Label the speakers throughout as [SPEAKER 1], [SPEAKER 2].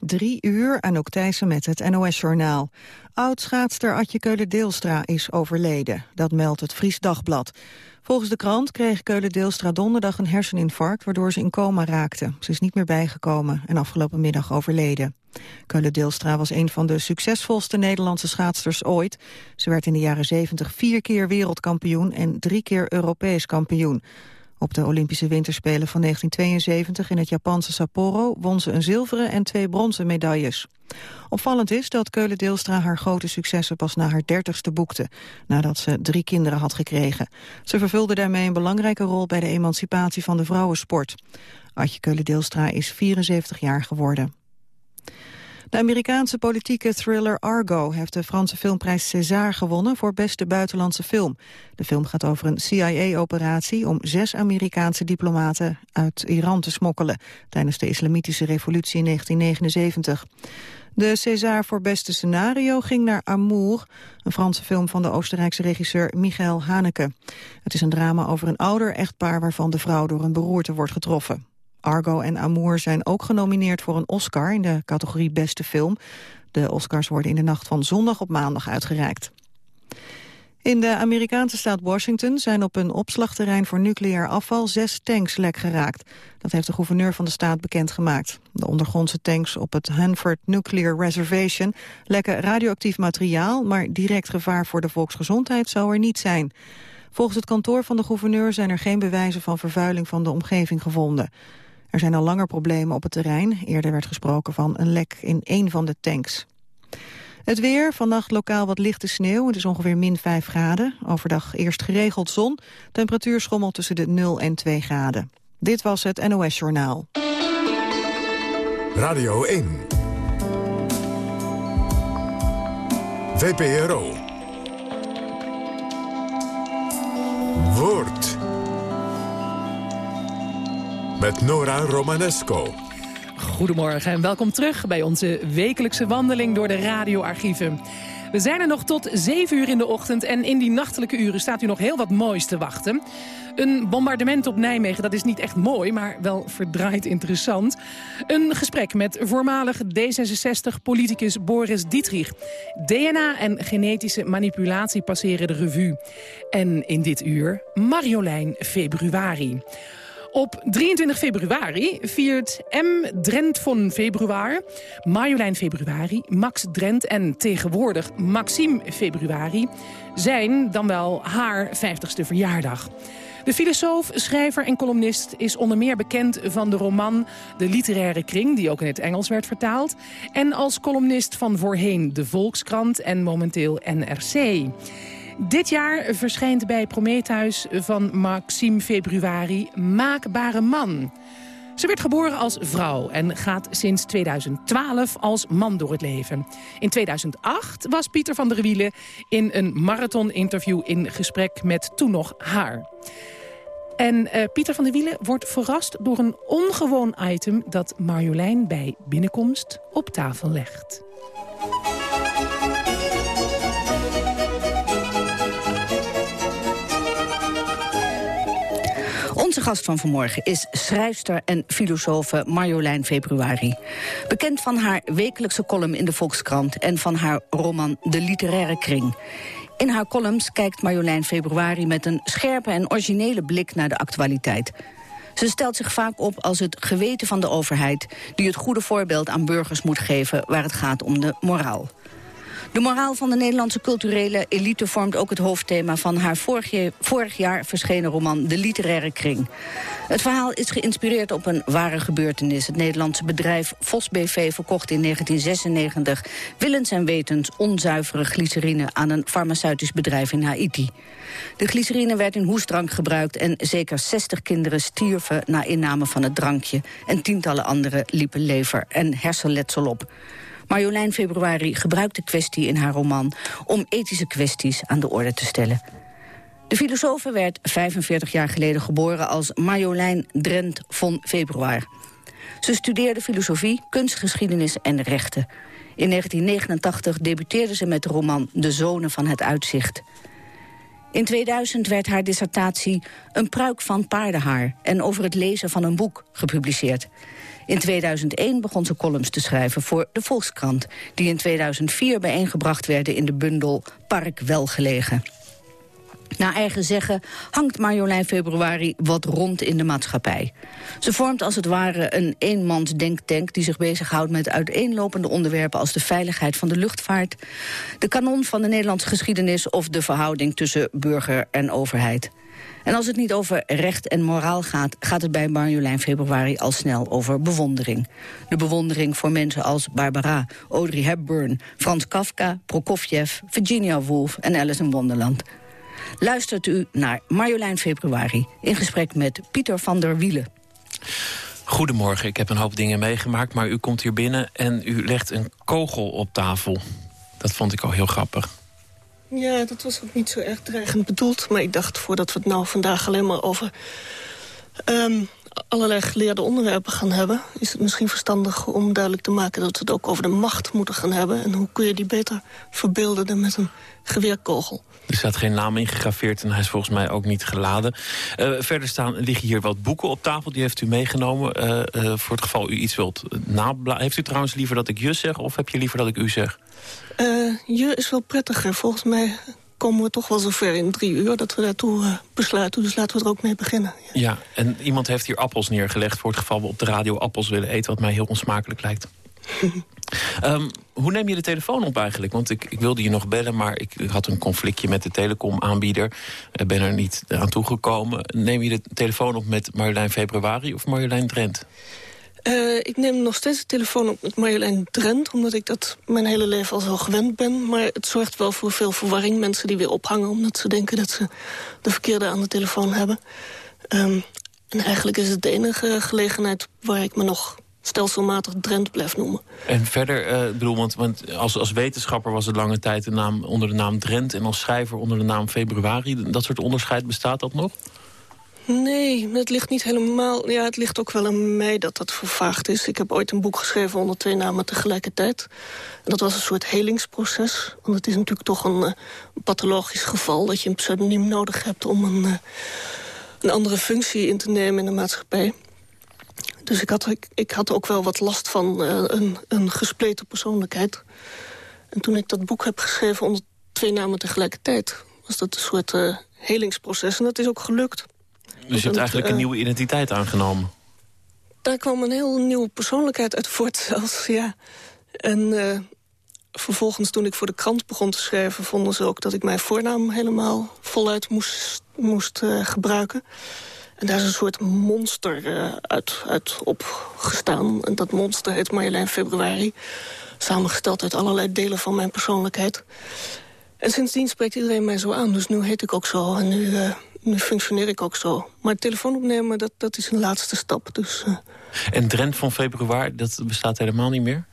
[SPEAKER 1] Drie uur, Anouk Thijssen met het NOS-journaal. Oud-schaatster Atje Keulen-Deelstra is overleden. Dat meldt het Fries Dagblad. Volgens de krant kreeg Keulen-Deelstra donderdag een herseninfarct... waardoor ze in coma raakte. Ze is niet meer bijgekomen en afgelopen middag overleden. Keulen-Deelstra was een van de succesvolste Nederlandse schaatsters ooit. Ze werd in de jaren 70 vier keer wereldkampioen en drie keer Europees kampioen. Op de Olympische Winterspelen van 1972 in het Japanse Sapporo won ze een zilveren en twee bronzen medailles. Opvallend is dat Keulen-Deelstra haar grote successen pas na haar dertigste boekte, nadat ze drie kinderen had gekregen. Ze vervulde daarmee een belangrijke rol bij de emancipatie van de vrouwensport. Adje Keulen-Deelstra is 74 jaar geworden. De Amerikaanse politieke thriller Argo heeft de Franse filmprijs César gewonnen voor beste buitenlandse film. De film gaat over een CIA-operatie om zes Amerikaanse diplomaten uit Iran te smokkelen tijdens de islamitische revolutie in 1979. De César voor beste scenario ging naar Amour, een Franse film van de Oostenrijkse regisseur Michael Haneke. Het is een drama over een ouder echtpaar waarvan de vrouw door een beroerte wordt getroffen. Argo en Amour zijn ook genomineerd voor een Oscar in de categorie Beste Film. De Oscars worden in de nacht van zondag op maandag uitgereikt. In de Amerikaanse staat Washington zijn op een opslagterrein voor nucleair afval zes tanks lek geraakt. Dat heeft de gouverneur van de staat bekendgemaakt. De ondergrondse tanks op het Hanford Nuclear Reservation lekken radioactief materiaal, maar direct gevaar voor de volksgezondheid zou er niet zijn. Volgens het kantoor van de gouverneur zijn er geen bewijzen van vervuiling van de omgeving gevonden. Er zijn al langer problemen op het terrein. Eerder werd gesproken van een lek in één van de tanks. Het weer, vannacht lokaal wat lichte sneeuw. Het is ongeveer min 5 graden. Overdag eerst geregeld zon. Temperatuur schommelt tussen de 0 en 2 graden. Dit was het NOS Journaal.
[SPEAKER 2] Radio 1. VPRO. Woord met Nora Romanesco.
[SPEAKER 3] Goedemorgen en welkom terug bij onze wekelijkse wandeling door de radioarchieven. We zijn er nog tot 7 uur in de ochtend en in die nachtelijke uren staat u nog heel wat moois te wachten. Een bombardement op Nijmegen, dat is niet echt mooi, maar wel verdraaid interessant. Een gesprek met voormalig D66-politicus Boris Dietrich. DNA en genetische manipulatie passeren de revue. En in dit uur Marjolein Februari. Op 23 februari viert M. Drent van Februari, Marjolein Februari, Max Drent en tegenwoordig Maxime Februari... zijn dan wel haar 50ste verjaardag. De filosoof, schrijver en columnist is onder meer bekend van de roman De Literaire Kring, die ook in het Engels werd vertaald. En als columnist van voorheen De Volkskrant en momenteel NRC. Dit jaar verschijnt bij Prometheus van Maxime Februari Maakbare Man. Ze werd geboren als vrouw en gaat sinds 2012 als man door het leven. In 2008 was Pieter van der Wielen in een marathon-interview in gesprek met toen nog haar. En uh, Pieter van der Wielen wordt verrast door een ongewoon item... dat Marjolein bij binnenkomst op tafel legt.
[SPEAKER 4] Onze gast van vanmorgen is schrijfster en filosofe Marjolein Februari. Bekend van haar wekelijkse column in de Volkskrant... en van haar roman De Literaire Kring. In haar columns kijkt Marjolein Februari met een scherpe en originele blik naar de actualiteit. Ze stelt zich vaak op als het geweten van de overheid... die het goede voorbeeld aan burgers moet geven waar het gaat om de moraal. De moraal van de Nederlandse culturele elite vormt ook het hoofdthema van haar vorig, vorig jaar verschenen roman De Literaire Kring. Het verhaal is geïnspireerd op een ware gebeurtenis. Het Nederlandse bedrijf Vos BV verkocht in 1996 willens en wetens onzuivere glycerine aan een farmaceutisch bedrijf in Haiti. De glycerine werd in hoestdrank gebruikt en zeker 60 kinderen stierven na inname van het drankje. En tientallen anderen liepen lever en hersenletsel op. Marjolein Februari gebruikt de kwestie in haar roman... om ethische kwesties aan de orde te stellen. De filosofe werd 45 jaar geleden geboren als Marjolein Drent von Februar. Ze studeerde filosofie, kunstgeschiedenis en rechten. In 1989 debuteerde ze met de roman De Zonen van het Uitzicht. In 2000 werd haar dissertatie Een pruik van paardenhaar... en over het lezen van een boek gepubliceerd. In 2001 begon ze columns te schrijven voor de Volkskrant... die in 2004 bijeengebracht werden in de bundel Park Welgelegen. Naar eigen zeggen hangt Marjolein Februari wat rond in de maatschappij. Ze vormt als het ware een eenmans denktank... die zich bezighoudt met uiteenlopende onderwerpen... als de veiligheid van de luchtvaart... de kanon van de Nederlandse geschiedenis... of de verhouding tussen burger en overheid. En als het niet over recht en moraal gaat... gaat het bij Marjolein Februari al snel over bewondering. De bewondering voor mensen als Barbara, Audrey Hepburn... Frans Kafka, Prokofjev, Virginia Woolf en Alice in Wonderland luistert u naar Marjolein Februari... in gesprek met Pieter van der Wielen.
[SPEAKER 5] Goedemorgen, ik heb een hoop dingen meegemaakt... maar u komt hier binnen en u legt een kogel op tafel. Dat vond ik al heel grappig.
[SPEAKER 6] Ja, dat was ook niet zo erg dreigend bedoeld. Maar ik dacht, voordat we het nou vandaag alleen maar over... Um, allerlei geleerde onderwerpen gaan hebben... is het misschien verstandig om duidelijk te maken... dat we het ook over de macht moeten gaan hebben. En hoe kun je die beter verbeelden dan met een geweerkogel.
[SPEAKER 5] Er staat geen naam ingegraveerd en hij is volgens mij ook niet geladen. Uh, verder staan, liggen hier wat boeken op tafel, die heeft u meegenomen. Uh, uh, voor het geval u iets wilt nabladen. Heeft u trouwens liever dat ik je zeg of heb je liever dat ik u zeg?
[SPEAKER 6] Je is wel prettiger. Volgens mij komen we toch wel zover in drie uur dat we daartoe besluiten. Dus laten we er ook mee beginnen.
[SPEAKER 5] Ja. ja, en iemand heeft hier appels neergelegd... voor het geval we op de radio appels willen eten... wat mij heel onsmakelijk lijkt. um, hoe neem je de telefoon op eigenlijk? Want ik, ik, wilde je nog bellen, maar ik had een conflictje met de telecomaanbieder. Ik ben er niet aan toegekomen. Neem je de telefoon op met Marjolein Februari of Marjolein Drent?
[SPEAKER 6] Uh, ik neem nog steeds de telefoon op met Marjolein Drent... omdat ik dat mijn hele leven al zo gewend ben. Maar het zorgt wel voor veel verwarring. Mensen die weer ophangen omdat ze denken dat ze de verkeerde aan de telefoon hebben. Um, en eigenlijk is het de enige gelegenheid waar ik me nog stelselmatig Drent blijft noemen.
[SPEAKER 5] En verder, uh, bedoel, want, want, als, als wetenschapper was het lange tijd de naam onder de naam Drent... en als schrijver onder de naam Februari. Dat soort onderscheid bestaat dat nog?
[SPEAKER 6] Nee, het ligt niet helemaal... Ja, het ligt ook wel aan mij dat dat vervaagd is. Ik heb ooit een boek geschreven onder twee namen tegelijkertijd. En dat was een soort helingsproces. Want het is natuurlijk toch een uh, pathologisch geval... dat je een pseudoniem nodig hebt om een, uh, een andere functie in te nemen in de maatschappij. Dus ik had, ik, ik had ook wel wat last van uh, een, een gespleten persoonlijkheid. En toen ik dat boek heb geschreven onder twee namen tegelijkertijd... was dat een soort helingsproces en dat is ook gelukt.
[SPEAKER 5] Dus je hebt eigenlijk een eh, nieuwe identiteit aangenomen?
[SPEAKER 6] Daar kwam een heel nieuwe persoonlijkheid uit voort zelfs, ja. En vervolgens toen ik voor de krant begon te schrijven... vonden ze ook dat ik mijn voornaam helemaal voluit moest, moest gebruiken... En daar is een soort monster uh, uit, uit opgestaan. En dat monster heet Marjolein Februari. Samengesteld uit allerlei delen van mijn persoonlijkheid. En sindsdien spreekt iedereen mij zo aan. Dus nu heet ik ook zo en nu, uh, nu functioneer ik ook zo. Maar telefoon opnemen, dat, dat is een laatste stap. Dus, uh...
[SPEAKER 5] En Drent van Februari, dat bestaat helemaal niet meer?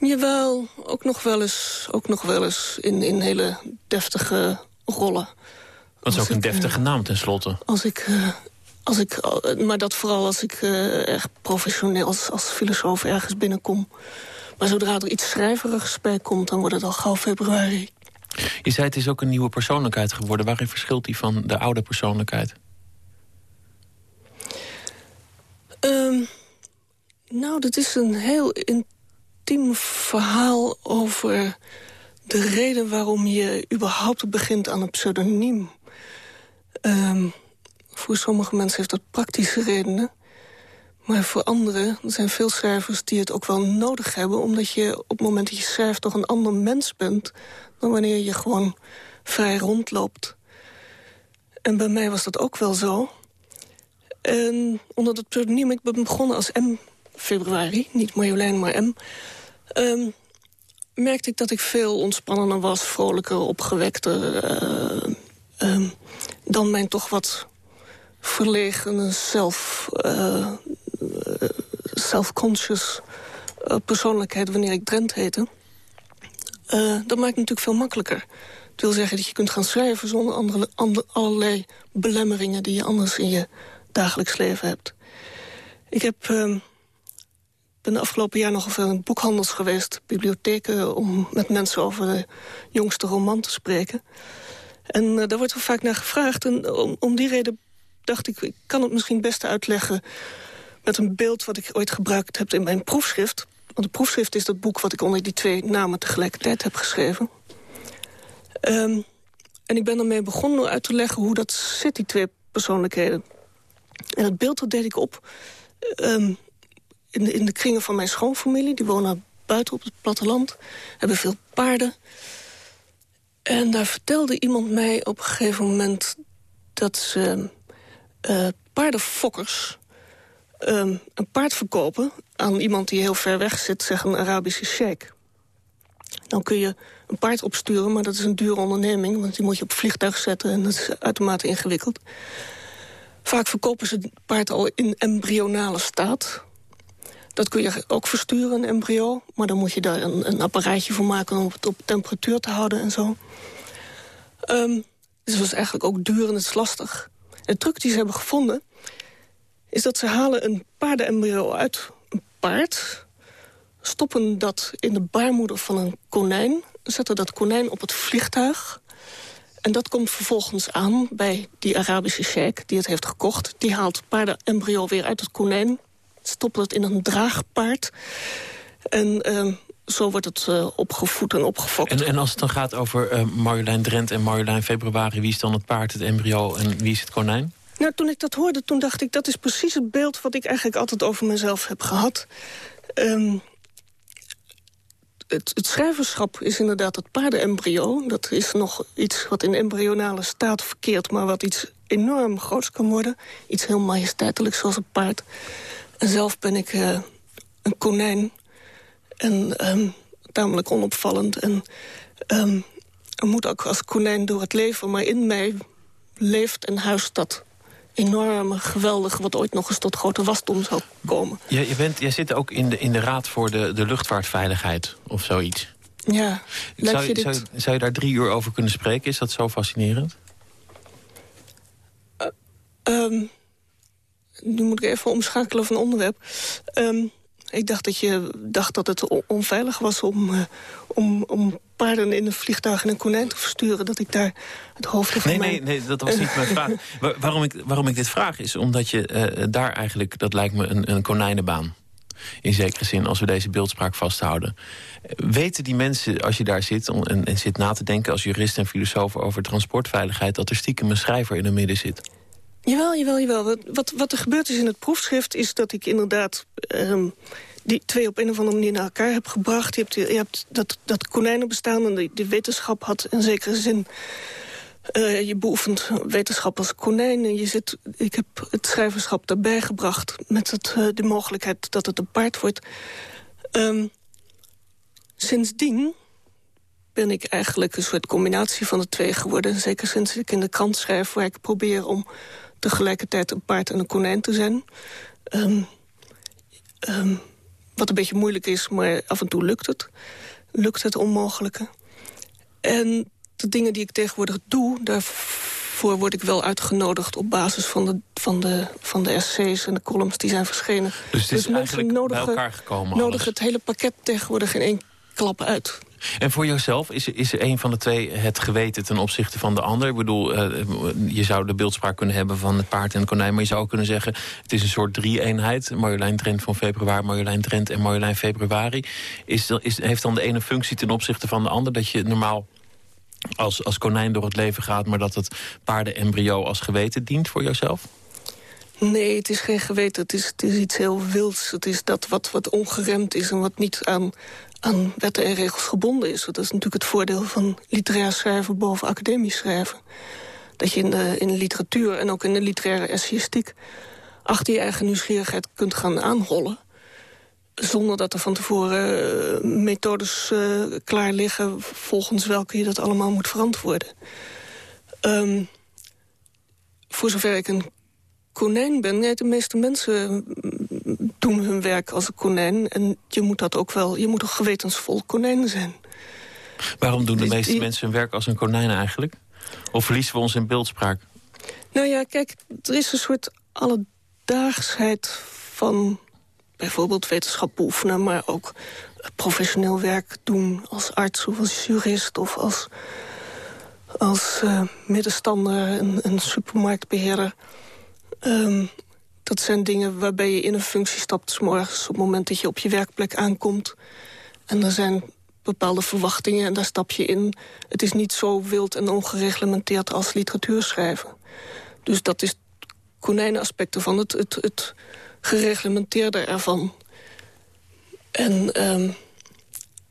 [SPEAKER 6] Jawel, ook nog wel eens, ook nog wel eens in, in hele deftige rollen.
[SPEAKER 5] Dat is ook een deftige uh, naam tenslotte.
[SPEAKER 6] Als ik, uh, als ik, maar dat vooral als ik echt professioneel als, als filosoof ergens binnenkom. Maar zodra er iets schrijverigs bij komt, dan wordt het al gauw februari.
[SPEAKER 5] Je zei het is ook een nieuwe persoonlijkheid geworden. Waarin verschilt die van de oude persoonlijkheid?
[SPEAKER 6] Um, nou, dat is een heel intiem verhaal over de reden waarom je überhaupt begint aan een pseudoniem. Um, voor sommige mensen heeft dat praktische redenen. Maar voor anderen, er zijn veel schrijvers die het ook wel nodig hebben... omdat je op het moment dat je schrijft toch een ander mens bent... dan wanneer je gewoon vrij rondloopt. En bij mij was dat ook wel zo. En onder het pseudoniem, ik ben begonnen als M. Februari, niet Marjolein, maar M... Um, merkte ik dat ik veel ontspannender was, vrolijker, opgewekter... Uh, um, dan mijn toch wat verlegen, zelf, uh, self-conscious uh, persoonlijkheid wanneer ik Drent heette. Uh, dat maakt het natuurlijk veel makkelijker. Het wil zeggen dat je kunt gaan schrijven zonder andere, allerlei belemmeringen die je anders in je dagelijks leven hebt. Ik heb, uh, ben de afgelopen jaar nog veel in boekhandels geweest, bibliotheken, om met mensen over de jongste roman te spreken. En daar wordt wel vaak naar gevraagd. En om, om die reden dacht ik, ik kan het misschien best uitleggen... met een beeld wat ik ooit gebruikt heb in mijn proefschrift. Want het proefschrift is dat boek wat ik onder die twee namen tegelijkertijd heb geschreven. Ehm, en ik ben ermee begonnen uit te leggen hoe dat zit, die twee persoonlijkheden. En het beeld dat deed ik op um, in, de, in de kringen van mijn schoonfamilie. Die wonen buiten op het platteland, hebben veel paarden. En daar vertelde iemand mij op een gegeven moment... dat ze uh, paardenfokkers um, een paard verkopen... aan iemand die heel ver weg zit, zeg een Arabische sheik. Dan kun je een paard opsturen, maar dat is een dure onderneming... want die moet je op vliegtuig zetten en dat is uitermate ingewikkeld. Vaak verkopen ze het paard al in embryonale staat. Dat kun je ook versturen, een embryo. Maar dan moet je daar een, apparaatje voor maken om het op temperatuur te houden en zo. Um, dus dat is eigenlijk ook duur en het is lastig. De truc die ze hebben gevonden... is dat ze halen een paardenembryo uit een paard... stoppen dat in de baarmoeder van een konijn... zetten dat konijn op het vliegtuig... En dat komt vervolgens aan bij die Arabische sheik die het heeft gekocht. Die haalt paardenembryo weer uit het konijn, stopt het in een draagpaard... En uh, zo wordt het uh, opgevoed en opgefokt.
[SPEAKER 5] En, en, als het dan gaat over uh, Marjolein Drent en Marjolein Februari... wie is dan het paard, het embryo en wie is het konijn?
[SPEAKER 6] Nou, toen ik dat hoorde, toen dacht ik... dat is precies het beeld wat ik eigenlijk altijd over mezelf heb gehad. Um, het, het, schrijverschap is inderdaad het paardenembryo. Dat is nog iets wat in embryonale staat verkeert... maar wat iets enorm groots kan worden. Iets heel majesteitelijks zoals een paard. En zelf ben ik uh, een konijn en um, tamelijk onopvallend. En um, moet ook als konijn door het leven. Maar in mij leeft en huist dat enorme, geweldige... wat ooit nog eens tot grote wasdom zal komen.
[SPEAKER 5] Ja, je bent, jij zit ook in de, in de Raad voor de, de Luchtvaartveiligheid of zoiets.
[SPEAKER 6] Ja.
[SPEAKER 5] Zou je, zou, zou je daar drie uur over kunnen spreken? Is dat zo fascinerend?
[SPEAKER 6] Uh, um, nu moet ik even omschakelen van onderwerp. Um, ik dacht dat je dacht dat het onveilig was om, uh, om, om paarden in een vliegtuig en een konijn te versturen. Dat ik daar het hoofd van
[SPEAKER 5] nee, nee, nee, dat was niet mijn vraag. waarom, ik, waarom ik dit vraag is omdat je uh, daar eigenlijk, dat lijkt me een, een konijnenbaan. In zekere zin, als we deze beeldspraak vasthouden. Weten die mensen, als je daar zit en, en zit na te denken... als jurist en filosoof over transportveiligheid... dat er stiekem een schrijver in het midden zit?
[SPEAKER 6] Jawel, jawel, jawel. Wat, wat er gebeurd is in het proefschrift... is dat ik inderdaad um, die twee op een of andere manier naar elkaar heb gebracht. Je hebt, je hebt dat, dat konijnen bestaan en de, wetenschap had in zekere zin... Uh, je beoefent wetenschap als konijn. En je zit, ik heb het schrijverschap daarbij gebracht... met het, uh, de mogelijkheid dat het een paard wordt. Um, sindsdien ben ik eigenlijk een soort combinatie van de twee geworden. Zeker sinds ik in de krant schrijf... waar ik probeer om tegelijkertijd een paard en een konijn te zijn. Um, um, wat een beetje moeilijk is, maar af en toe lukt het. Lukt het onmogelijke. En de dingen die ik tegenwoordig doe... daarvoor word ik wel uitgenodigd op basis van de, van de, van de essays en de columns die zijn verschenen.
[SPEAKER 5] Dus het is dus eigenlijk nodigen, bij elkaar gekomen
[SPEAKER 6] Nodig het hele pakket tegenwoordig in één klap uit.
[SPEAKER 5] En voor jouzelf, is, is een van de twee het geweten ten opzichte van de ander? Ik bedoel, uh, je zou de beeldspraak kunnen hebben van het paard en het konijn... maar je zou ook kunnen zeggen, het is een soort drie-eenheid. Marjolein Drent van februari, Marjolein Drent en Marjolein februari. Is, is, heeft dan de ene functie ten opzichte van de ander... dat je normaal als, als konijn door het leven gaat... maar dat het paardenembryo als geweten dient voor jouzelf?
[SPEAKER 6] Nee, het is geen geweten. Het is, het is iets heel wilds. Het is dat wat, wat ongeremd is en wat niet aan, aan wetten en regels gebonden is. Dat is natuurlijk het voordeel van literair schrijven boven academisch schrijven. Dat je in de, in de literatuur en ook in de literaire essayistiek... achter je eigen nieuwsgierigheid kunt gaan aanhollen... zonder dat er van tevoren uh, methodes uh, klaar liggen... volgens welke je dat allemaal moet verantwoorden. Um, voor zover ik een konijn ben. Nee, de meeste mensen doen hun werk als een konijn. En je moet dat ook wel, je moet een gewetensvol konijn zijn.
[SPEAKER 5] Waarom doen de meeste mensen hun werk als een konijn eigenlijk? Of verliezen we ons in beeldspraak?
[SPEAKER 6] Nou ja, kijk, er is een soort alledaagsheid van bijvoorbeeld wetenschap beoefenen... maar ook professioneel werk doen als arts of als jurist... of als, als uh, middenstander, een, een supermarktbeheerder. Um, Dat zijn dingen waarbij je in een functie stapt... s morgens op het moment dat je op je werkplek aankomt. En er zijn bepaalde verwachtingen en daar stap je in. Het is niet zo wild en ongereglementeerd als literatuur schrijven. Dus dat is konijnenaspect ervan, het, het, het gereglementeerde ervan. En, um,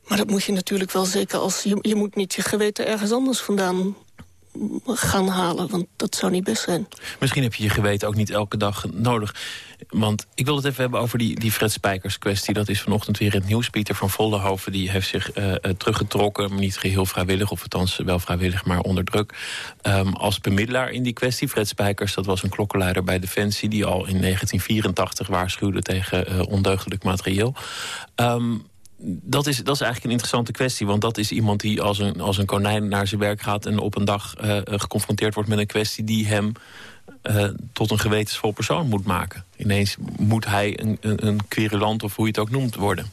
[SPEAKER 6] maar dat moet je natuurlijk wel zeker als... Je, je moet niet je geweten ergens anders vandaan gaan halen. Want dat zou niet best zijn.
[SPEAKER 5] Misschien heb je je geweten ook niet elke dag nodig. Want ik wil het even hebben over die, die Fred Spijkers kwestie. Dat is vanochtend weer in het nieuws. Pieter van Vollenhoven die heeft zich uh, teruggetrokken. Niet geheel vrijwillig, of althans wel vrijwillig, maar onder druk. Um, als bemiddelaar in die kwestie. Fred Spijkers, dat was een klokkenleider bij Defensie... die al in 1984 waarschuwde tegen uh, ondeugdelijk materieel. Um, dat is, dat is eigenlijk een interessante kwestie. Want dat is iemand die als een, als een konijn naar zijn werk gaat... en op een dag uh, geconfronteerd wordt met een kwestie... die hem uh, tot een gewetensvol persoon moet maken. Ineens moet hij een, een, een querulant, of hoe je het ook noemt, worden.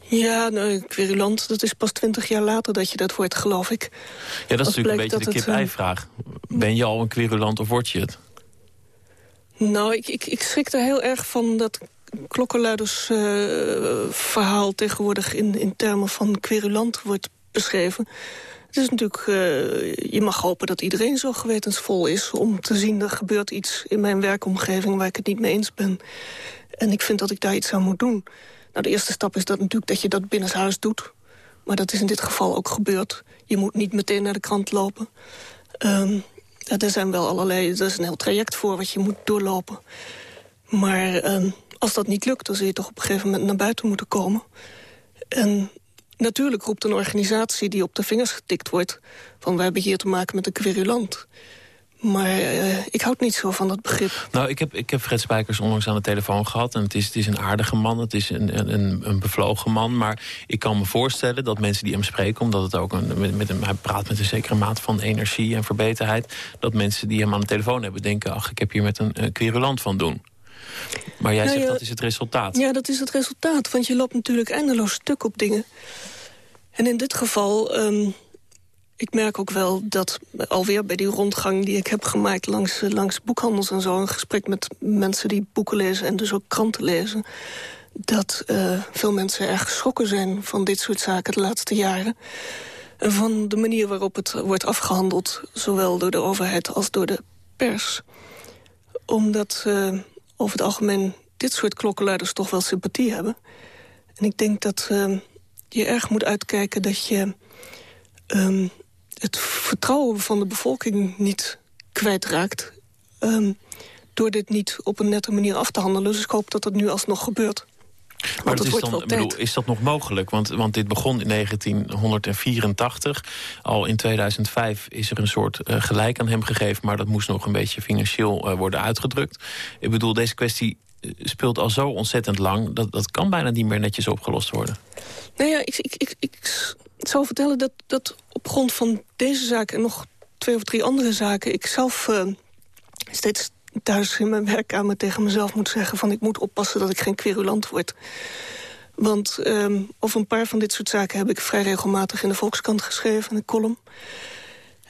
[SPEAKER 6] Ja, nou, querulant, dat is pas twintig jaar later dat je dat wordt, geloof ik.
[SPEAKER 5] Ja, dat is natuurlijk een beetje de kip-ei-vraag. Ben je al een querulant of word je het?
[SPEAKER 6] Nou, ik, ik, ik schrik er heel erg van dat klokkenluidersverhaal uh, tegenwoordig in, in termen van querulant wordt beschreven. Het is natuurlijk, uh, je mag hopen dat iedereen zo gewetensvol is... om te zien, er gebeurt iets in mijn werkomgeving waar ik het niet mee eens ben. En ik vind dat ik daar iets aan moet doen. Nou, de eerste stap is dat natuurlijk dat je dat binnenshuis doet. Maar dat is in dit geval ook gebeurd. Je moet niet meteen naar de krant lopen. Um, er zijn wel allerlei, er is een heel traject voor wat je moet doorlopen. Maar... Um, als dat niet lukt, dan zul je toch op een gegeven moment naar buiten moeten komen. En natuurlijk roept een organisatie die op de vingers getikt wordt... van we hebben hier te maken met een querulant. Maar uh, ik houd niet zo van dat begrip.
[SPEAKER 5] Nou, ik heb, ik heb Fred Spijkers onlangs aan de telefoon gehad. En het is, het is een aardige man, het is een, een, een bevlogen man. Maar ik kan me voorstellen dat mensen die hem spreken... omdat het ook een, met, hem, hij praat met een zekere maat van energie en verbeterheid... dat mensen die hem aan de telefoon hebben denken... ach, ik heb hier met een, een querulant van doen. Maar jij nou, zegt dat is het resultaat.
[SPEAKER 6] Ja, dat is het resultaat. Want je loopt natuurlijk eindeloos stuk op dingen. En in dit geval... Um, ik merk ook wel dat alweer bij die rondgang die ik heb gemaakt... langs, langs boekhandels en zo, een gesprek met mensen die boeken lezen... en dus ook kranten lezen... dat uh, veel mensen erg geschrokken zijn van dit soort zaken de laatste jaren. En van de manier waarop het wordt afgehandeld... zowel door de overheid als door de pers. Omdat... Uh, over het algemeen dit soort klokkenluiders toch wel sympathie hebben. En ik denk dat uh, je erg moet uitkijken dat je um, het vertrouwen van de bevolking niet kwijtraakt... Um, door dit niet op een nette manier af te handelen. Dus ik hoop dat dat nu alsnog gebeurt.
[SPEAKER 5] Maar is, dan, bedoel, is dat nog mogelijk? Want, want dit begon in 1984. Al in 2005 is er een soort uh, gelijk aan hem gegeven... maar dat moest nog een beetje financieel uh, worden uitgedrukt. Ik bedoel, deze kwestie eh, speelt al zo ontzettend lang... dat, dat kan bijna niet meer netjes opgelost worden.
[SPEAKER 6] Nou ja, ik, ik, ik, ik zou vertellen dat, dat op grond van deze zaak... en nog twee of drie andere zaken... ik zelf uh, steeds thuis in mijn werkkamer tegen mezelf moet zeggen... van ik moet oppassen dat ik geen querulant word. Want um, over een paar van dit soort zaken heb ik vrij regelmatig in de Volkskrant geschreven, een column.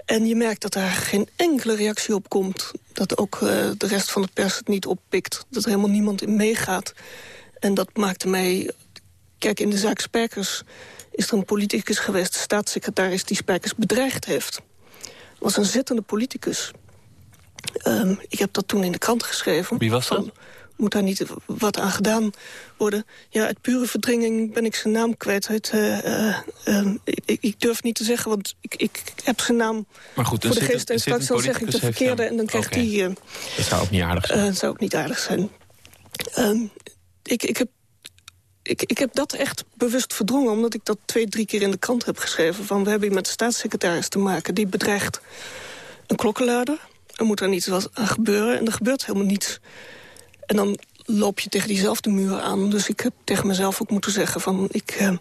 [SPEAKER 6] En je merkt dat daar geen enkele reactie op komt. Dat ook uh, de rest van de pers het niet oppikt. Dat er helemaal niemand in meegaat. En dat maakte mij... Kijk, in de zaak Spijkers is er een politicus geweest... de staatssecretaris die Spijkers bedreigd heeft. was een zittende politicus. Um, ik heb dat toen in de krant geschreven.
[SPEAKER 5] Wie was dat?
[SPEAKER 6] moet daar niet wat aan gedaan worden. Ja, uit pure verdringing ben ik zijn naam kwijt. Het, uh, uh, uh, ik, ik, durf niet te zeggen, want ik, ik heb zijn naam
[SPEAKER 5] maar goed,
[SPEAKER 6] voor de geest. En straks dan zeg ik de verkeerde en dan krijgt
[SPEAKER 5] okay.
[SPEAKER 6] hij...
[SPEAKER 5] dat zou ook niet aardig zijn.
[SPEAKER 6] dat zou ook niet aardig zijn. Ehm, ik, ik, heb, ik, ik heb dat echt bewust verdrongen... omdat ik dat twee, drie keer in de krant heb geschreven. Van, we hebben hier met de staatssecretaris te maken. Die bedreigt een klokkenluider er moet er niets aan gebeuren en er gebeurt helemaal niets. En dan loop je tegen diezelfde muur aan. Dus ik heb tegen mezelf ook moeten zeggen van... ik uh,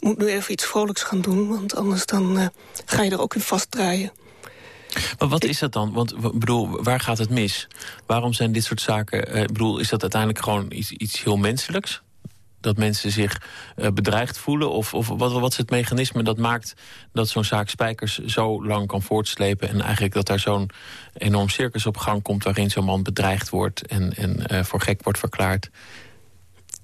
[SPEAKER 6] moet nu even iets vrolijks gaan doen, want anders dan uh, ga je er ook in vastdraaien.
[SPEAKER 5] Maar wat is dat dan? Want bedoel, waar gaat het mis? Waarom zijn dit soort zaken... Uh, bedoel, is dat uiteindelijk gewoon iets, iets heel menselijks? Dat mensen zich bedreigd voelen? Of, of wat, wat is het mechanisme dat maakt dat zo'n zaak Spijkers zo lang kan voortslepen... en eigenlijk dat daar zo'n enorm circus op gang komt... waarin zo'n man bedreigd wordt en, en voor gek wordt verklaard?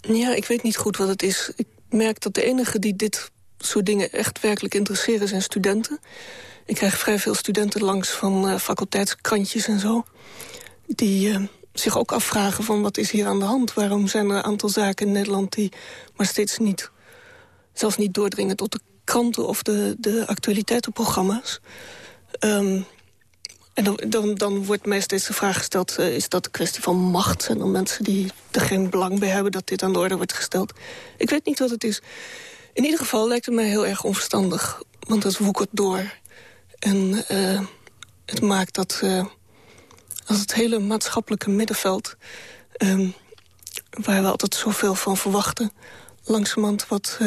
[SPEAKER 6] Ja, ik weet niet goed wat het is. Ik merk dat de enige die dit soort dingen echt werkelijk interesseren zijn studenten. Ik krijg vrij veel studenten langs van uh, faculteitskrantjes en zo. Die zich ook afvragen van wat is hier aan de hand? Waarom zijn er een aantal zaken in Nederland die maar steeds niet... zelfs niet doordringen tot de kranten of de, de actualiteitenprogramma's. Um, en dan, dan, dan, wordt mij steeds de vraag gesteld... Uh, is dat een kwestie van macht? Zijn er mensen die er geen belang bij hebben... dat dit aan de orde wordt gesteld? Ik weet niet wat het is. In ieder geval lijkt het mij heel erg onverstandig. Want het woekert door. En uh, het maakt dat... Uh, als het hele maatschappelijke middenveld... Um, waar we altijd zoveel van verwachten... langzamerhand wat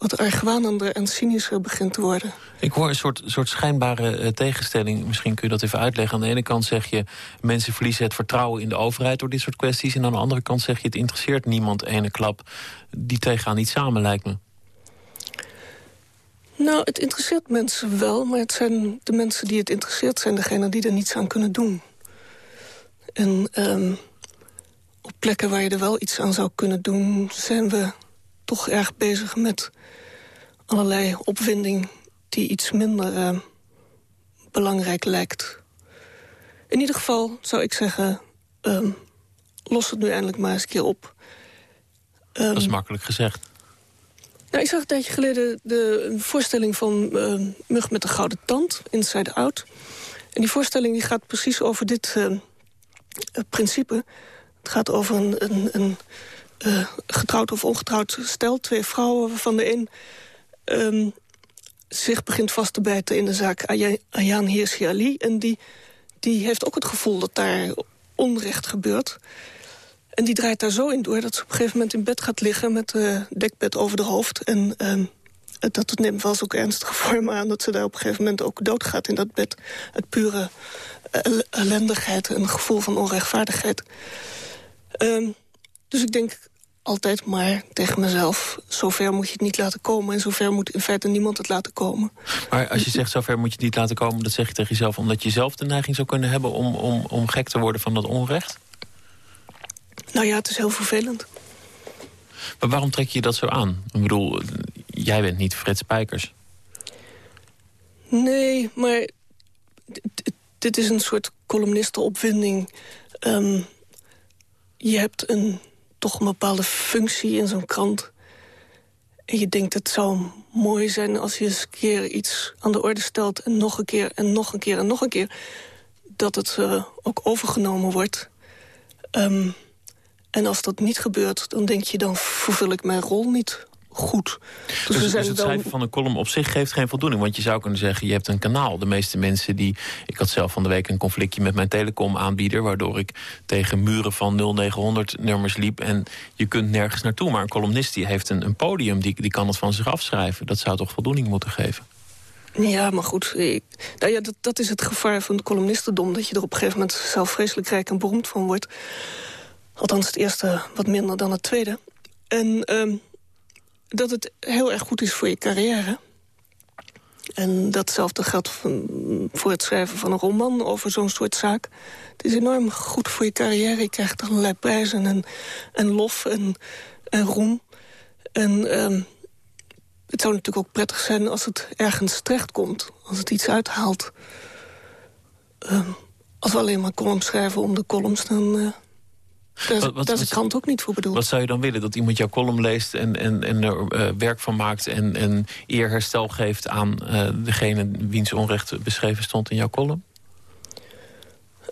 [SPEAKER 6] wat argwanender en cynischer begint te worden.
[SPEAKER 5] Ik hoor een soort, soort schijnbare uh, tegenstelling. Misschien kun je dat even uitleggen. Aan de ene kant zeg je... mensen verliezen het vertrouwen in de overheid door dit soort kwesties. En aan de andere kant zeg je... het interesseert niemand ene klap. Die twee gaan niet samen, lijkt me.
[SPEAKER 6] Nou, het interesseert mensen wel. Maar het zijn de mensen die het interesseert... zijn degenen die er niets aan kunnen doen. En um, op plekken waar je er wel iets aan zou kunnen doen... zijn we toch erg bezig met allerlei opwinding die iets minder uh, belangrijk lijkt. In ieder geval zou ik zeggen, um, los het nu eindelijk maar eens een keer op.
[SPEAKER 5] Um, dat is makkelijk gezegd.
[SPEAKER 6] Nou, ik zag een tijdje geleden de voorstelling van uh, Mug met de Gouden Tand, Inside Out. En die voorstelling die gaat precies over dit uh, principe. Het gaat over een, een, een uh, getrouwd of ongetrouwd stel, twee vrouwen... waarvan de een um, zich begint vast te bijten in de zaak Ayaan Hirsi Ali. En die, die heeft ook het gevoel dat daar onrecht gebeurt. En die draait daar zo in door dat ze op een gegeven moment in bed gaat liggen... met uh, dekbed over de hoofd. En uh, dat neemt wel eens ook ernstige vormen aan... dat ze daar op een gegeven moment ook doodgaat in dat bed. Het pure ellendigheid en gevoel van onrechtvaardigheid. Um, dus ik denk, altijd maar tegen mezelf... zover moet je het niet laten komen... en zover moet in feite niemand het laten komen.
[SPEAKER 5] Maar als je zegt zover moet je het niet laten komen... dat zeg je tegen jezelf omdat je zelf de neiging zou kunnen hebben... om, om, om gek te worden van dat onrecht?
[SPEAKER 6] Nou ja, het is heel vervelend.
[SPEAKER 5] Maar waarom trek je dat zo aan? Ik bedoel, jij bent niet Fred Spijkers.
[SPEAKER 6] Nee, maar dit is een soort columnistenopwinding. Um, je hebt een toch een bepaalde functie in zo'n krant. En je denkt, het zou mooi zijn als je eens een keer iets aan de orde stelt... en nog een keer en nog een keer en nog een keer... dat het uh, ook overgenomen wordt. Um, en als dat niet gebeurt, dan denk je... dan vervul ik mijn rol niet goed.
[SPEAKER 5] Dus, dus, dus het schrijven van een column op zich geeft geen voldoening. Want je zou kunnen zeggen, je hebt een kanaal. De meeste mensen die... Ik had zelf van de week een conflictje met mijn telecomaanbieder... waardoor ik tegen muren van 0900 nummers liep. En je kunt nergens naartoe. Maar een columnist die heeft een, een podium, die, die kan het van zich afschrijven. Dat zou toch voldoening moeten geven?
[SPEAKER 6] Ja, maar goed, ik, nou ja, dat, dat is het gevaar van de columnistendom... dat je er op een gegeven moment zelf vreselijk rijk en beroemd van wordt. Althans het eerste wat minder dan het tweede. En um, dat het heel erg goed is voor je carrière. En datzelfde geldt voor het schrijven van een roman over zo'n soort zaak. Het is enorm goed voor je carrière. Je krijgt allerlei prijzen en, en lof en, en roem. En um, het zou natuurlijk ook prettig zijn als het ergens terechtkomt. Als het iets uithaalt. Um, als we alleen maar columns schrijven om de columns... dan, uh, daar, wat, is de krant ook niet voor bedoeld.
[SPEAKER 5] Wat zou je dan willen? Dat iemand jouw column leest en, en, en er uh, werk van maakt... en, en eerherstel geeft aan uh, degene wiens onrecht beschreven stond in jouw column?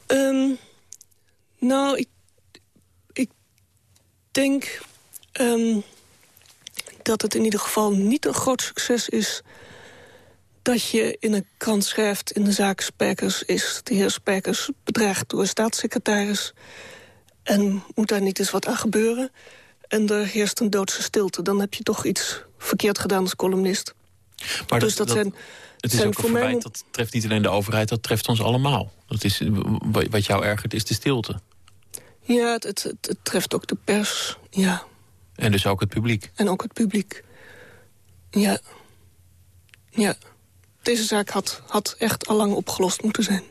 [SPEAKER 6] Um, nou, ik, ik denk um, dat het in ieder geval niet een groot succes is... dat je in een krant schrijft in de zaak Spijkers is... de heer Spijkers bedreigd door staatssecretaris... En moet daar niet eens wat aan gebeuren? En er heerst een doodse stilte. Dan heb je toch iets verkeerd gedaan als columnist.
[SPEAKER 5] Maar dus dat, zijn... Het is ook een verwijt, dat treft niet alleen de overheid, dat treft ons allemaal. Dat is, wat jou ergert is de stilte.
[SPEAKER 6] Ja, het, het, het, treft ook de pers, ja.
[SPEAKER 5] En dus ook het publiek.
[SPEAKER 6] En ook het publiek. Ja. Ja. Deze zaak had, had echt allang opgelost moeten zijn.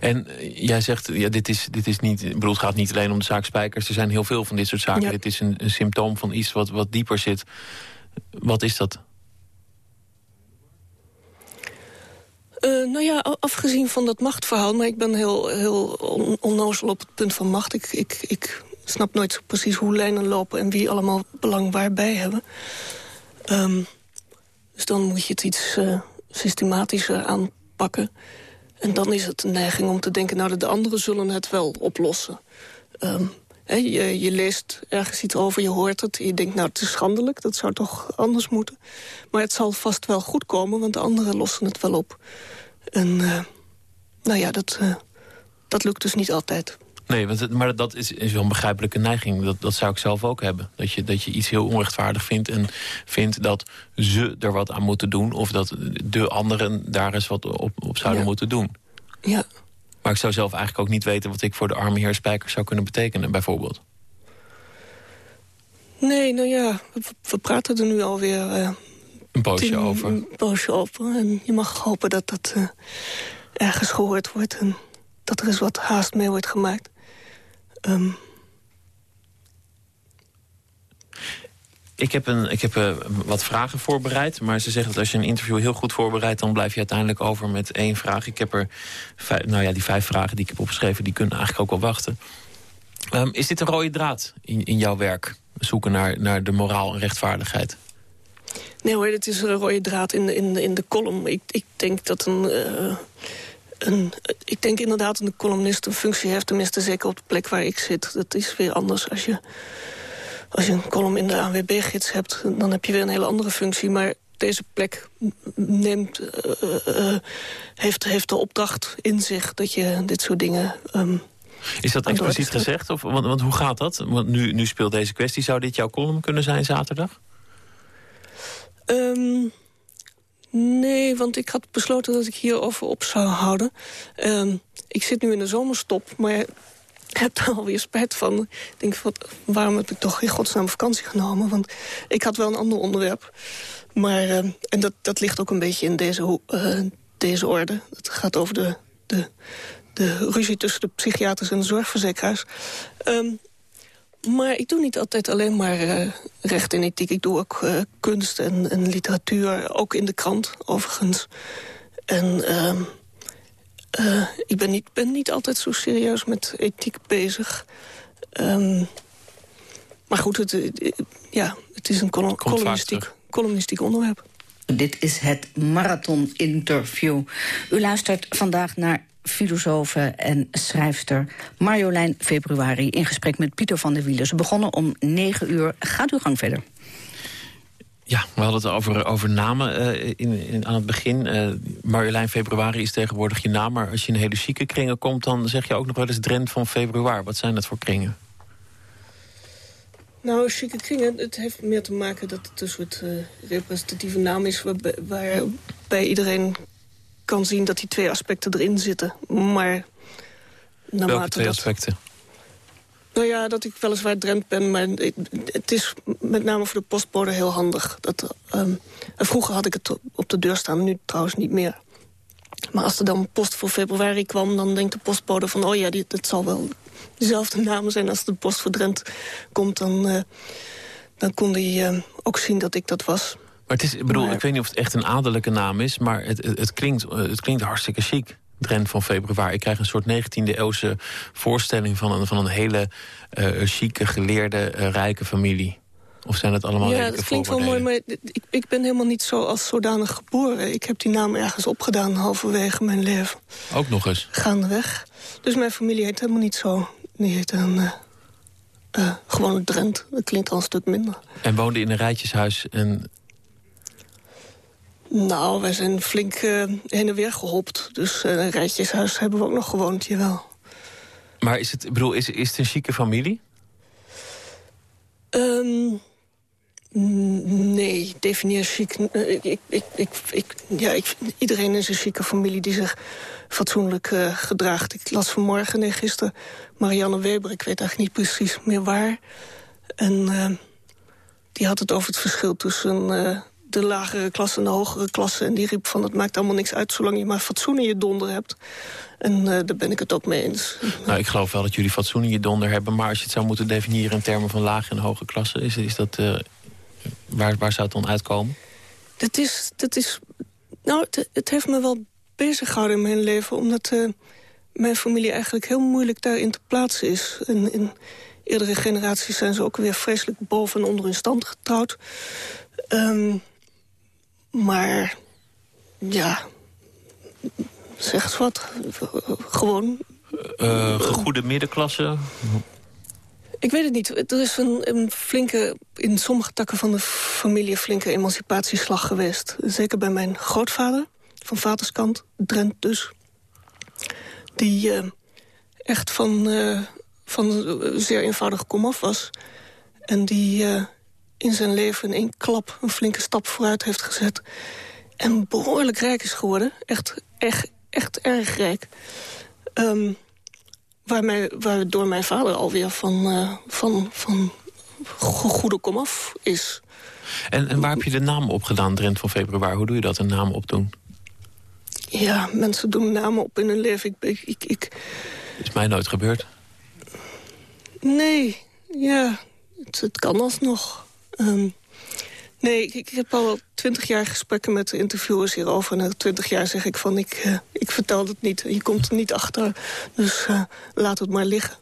[SPEAKER 5] En eh, jij zegt, ja, dit, is, dit is niet, ik bedoel, het gaat niet alleen om de zaak Spijkers. Er zijn heel veel van dit soort zaken. Dit is een, een, symptoom van iets wat, wat dieper zit. Wat is dat?
[SPEAKER 6] Uh, nou ja, afgezien van dat machtverhaal... maar ik ben heel, heel onnozel op het punt van macht. Ik, ik, ik snap nooit zo precies hoe lijnen lopen... en wie allemaal belang waarbij hebben. Um, dus dan moet je het iets uh, systematischer aanpakken. En dan is het een neiging om te denken... nou, de anderen zullen het wel oplossen. Um, je, je, leest ergens iets over, je hoort het. Je denkt, nou, het is schandelijk, dat zou toch anders moeten. Maar het zal vast wel goed komen, want de anderen lossen het wel op. En uh, nou ja, dat, uh, dat lukt dus niet altijd.
[SPEAKER 5] Nee, want maar dat is, is wel een begrijpelijke neiging. Dat, dat zou ik zelf ook hebben. Dat je, dat je iets heel onrechtvaardig vindt en vindt dat ze er wat aan moeten doen... of dat de anderen daar eens wat op, op zouden moeten doen.
[SPEAKER 6] Ja.
[SPEAKER 5] Maar ik zou zelf eigenlijk ook niet weten... wat ik voor de arme heer Spijker zou kunnen betekenen, bijvoorbeeld.
[SPEAKER 6] Nee, nou ja, we, praten er nu alweer... Uh,
[SPEAKER 5] een poosje over.
[SPEAKER 6] Een poosje over. En je mag hopen dat dat uh, ergens gehoord wordt... en dat er eens wat haast mee wordt gemaakt. Um.
[SPEAKER 5] Ik heb, een, ik heb uh, wat vragen voorbereid. Maar ze zeggen dat als je een interview heel goed voorbereidt... dan blijf je uiteindelijk over met één vraag. Ik heb er vijf, nou ja, die vijf vragen die ik heb opgeschreven... die kunnen eigenlijk ook wel wachten. Um, is dit een rode draad in, in jouw werk? Zoeken naar, naar de moraal en rechtvaardigheid?
[SPEAKER 6] Nee hoor, het is een rode draad in de, in de, in de column. Ik, ik denk dat een... Uh, een, ik denk inderdaad dat een columnist een functie heeft... tenminste zeker op de plek waar ik zit. Dat is weer anders als je als je een column in de ANWB-gids hebt... dan heb je weer een hele andere functie. Maar deze plek neemt, uh, heeft, heeft de opdracht in zich dat je dit soort dingen... Um,
[SPEAKER 5] is dat expliciet gezegd? Of, want, want, hoe gaat dat? Want nu, nu speelt deze kwestie. Zou dit jouw column kunnen zijn zaterdag?
[SPEAKER 6] Um, nee, want ik had besloten dat ik hierover op zou houden. Um, ik zit nu in de zomerstop, maar heb daar alweer spijt van. Ik denk, wat, waarom heb ik toch in godsnaam vakantie genomen? Want ik had wel een ander onderwerp. Maar, uh, en dat, dat ligt ook een beetje in deze, uh, deze orde. Het gaat over de, de, de ruzie tussen de psychiaters en de zorgverzekeraars. Um, maar ik doe niet altijd alleen maar uh, recht en ethiek. Ik doe ook uh, kunst en, en, literatuur, ook in de krant overigens. En... Uh, uh, ik ben niet, ben niet altijd zo serieus met ethiek bezig. Um, maar goed, het, ja, het is een column, columnistiek, columnistiek onderwerp.
[SPEAKER 4] Dit is het marathon-interview. U luistert vandaag naar filosofe en schrijfster Marjolein Februari... in gesprek met Pieter van der Wielen. Ze begonnen om negen uur. Gaat uw gang verder.
[SPEAKER 5] Ja, we hadden het over, over namen uh, in, in, aan het begin. Uh, Marjolein Februari is tegenwoordig je naam. Maar als je in hele chique kringen komt... dan zeg je ook nog wel eens Drent van Februari. Wat zijn dat voor kringen?
[SPEAKER 6] Nou, chique kringen, het heeft meer te maken dat het een soort uh, representatieve naam is... Waarbij, waarbij iedereen kan zien dat die twee aspecten erin zitten. Maar
[SPEAKER 5] Welke twee aspecten?
[SPEAKER 6] Nou ja, dat ik weliswaar Drent ben, maar het is met name voor de postbode heel handig. Dat, um, vroeger had ik het op de deur staan, nu trouwens niet meer. Maar als er dan post voor februari kwam, dan denkt de postbode van... oh ja, dit, het zal wel dezelfde naam zijn als de post voor Drent komt. Dan, uh, dan kon hij uh, ook zien dat ik dat was.
[SPEAKER 5] Maar het is, ik bedoel, ik weet niet of het echt een adellijke naam is... maar het, het, het klinkt, het klinkt hartstikke chic. Drent van februari. Ik krijg een soort 19e-eeuwse voorstelling van een, van een hele uh, chique, geleerde, uh, rijke familie. Of zijn het allemaal
[SPEAKER 6] Ja, dat klinkt wel mooi, maar ik, ik ben helemaal niet zo als zodanig geboren. Ik heb die naam ergens opgedaan halverwege mijn leven.
[SPEAKER 5] Ook nog eens?
[SPEAKER 6] Gaandeweg. Dus mijn familie heet helemaal niet zo. Die heet een... Uh, uh, gewoon Drent. Dat klinkt al een stuk minder.
[SPEAKER 5] En woonde in een rijtjeshuis en
[SPEAKER 6] nou, wij zijn flink uh, heen en weer gehopt. Dus uh, een rijtjeshuis hebben we ook nog gewoond, jawel.
[SPEAKER 5] Maar is het, bedoel, is, is het een chique familie?
[SPEAKER 6] Um, nee, definieer chic. Eh, ik, ik, ik, ik, ja, ik, iedereen is een chique familie die zich fatsoenlijk uh, gedraagt. Ik las vanmorgen, nee, gisteren, Marianne Weber. Ik weet eigenlijk niet precies meer waar. En... Uh, die had het over het verschil tussen de lagere klasse en de hogere klasse. En die riep van het maakt allemaal niks uit zolang je maar fatsoen in je donder hebt. En uh, daar ben ik het ook mee eens.
[SPEAKER 5] Nou, ik geloof wel dat jullie fatsoen in je donder hebben. Maar als je het zou moeten definiëren in termen van lage en hoge klasse... is, is dat, uh, waar, waar zou het dan uitkomen?
[SPEAKER 6] Dat is, dat is, nou, het, het heeft me wel bezig gehouden in mijn leven. Omdat uh, mijn familie eigenlijk heel moeilijk daarin te plaatsen is. En in eerdere generaties zijn ze ook weer vreselijk boven en onder hun stand getrouwd. Um, maar ja, zeg eens wat. Gewoon.
[SPEAKER 5] Uh, gegoede middenklasse?
[SPEAKER 6] Ik weet het niet. Er is een, een, flinke, in sommige takken van de familie... flinke emancipatieslag geweest. Zeker bij mijn grootvader, van vaderskant, Drent dus. Die uh, echt van, uh, van zeer eenvoudige komaf was. En die in zijn leven in één klap een flinke stap vooruit heeft gezet. En behoorlijk rijk is geworden. Echt, echt, echt erg rijk. Um, waar mij, waardoor mijn vader alweer van, uh, van, van goede komaf is.
[SPEAKER 5] En, en waar heb je de naam op gedaan, Drent van Februari? Hoe doe je dat, een naam opdoen?
[SPEAKER 6] Ja, mensen doen namen op in hun leven. Ik, ik, ik,
[SPEAKER 5] Is mij nooit gebeurd.
[SPEAKER 6] Nee, ja, het, het kan alsnog. Um, nee, ik, ik, heb al twintig jaar gesprekken met interviewers hierover. En na twintig jaar zeg ik van, ik, uh, ik vertel het niet. Je komt er niet achter, dus uh, laat het maar liggen.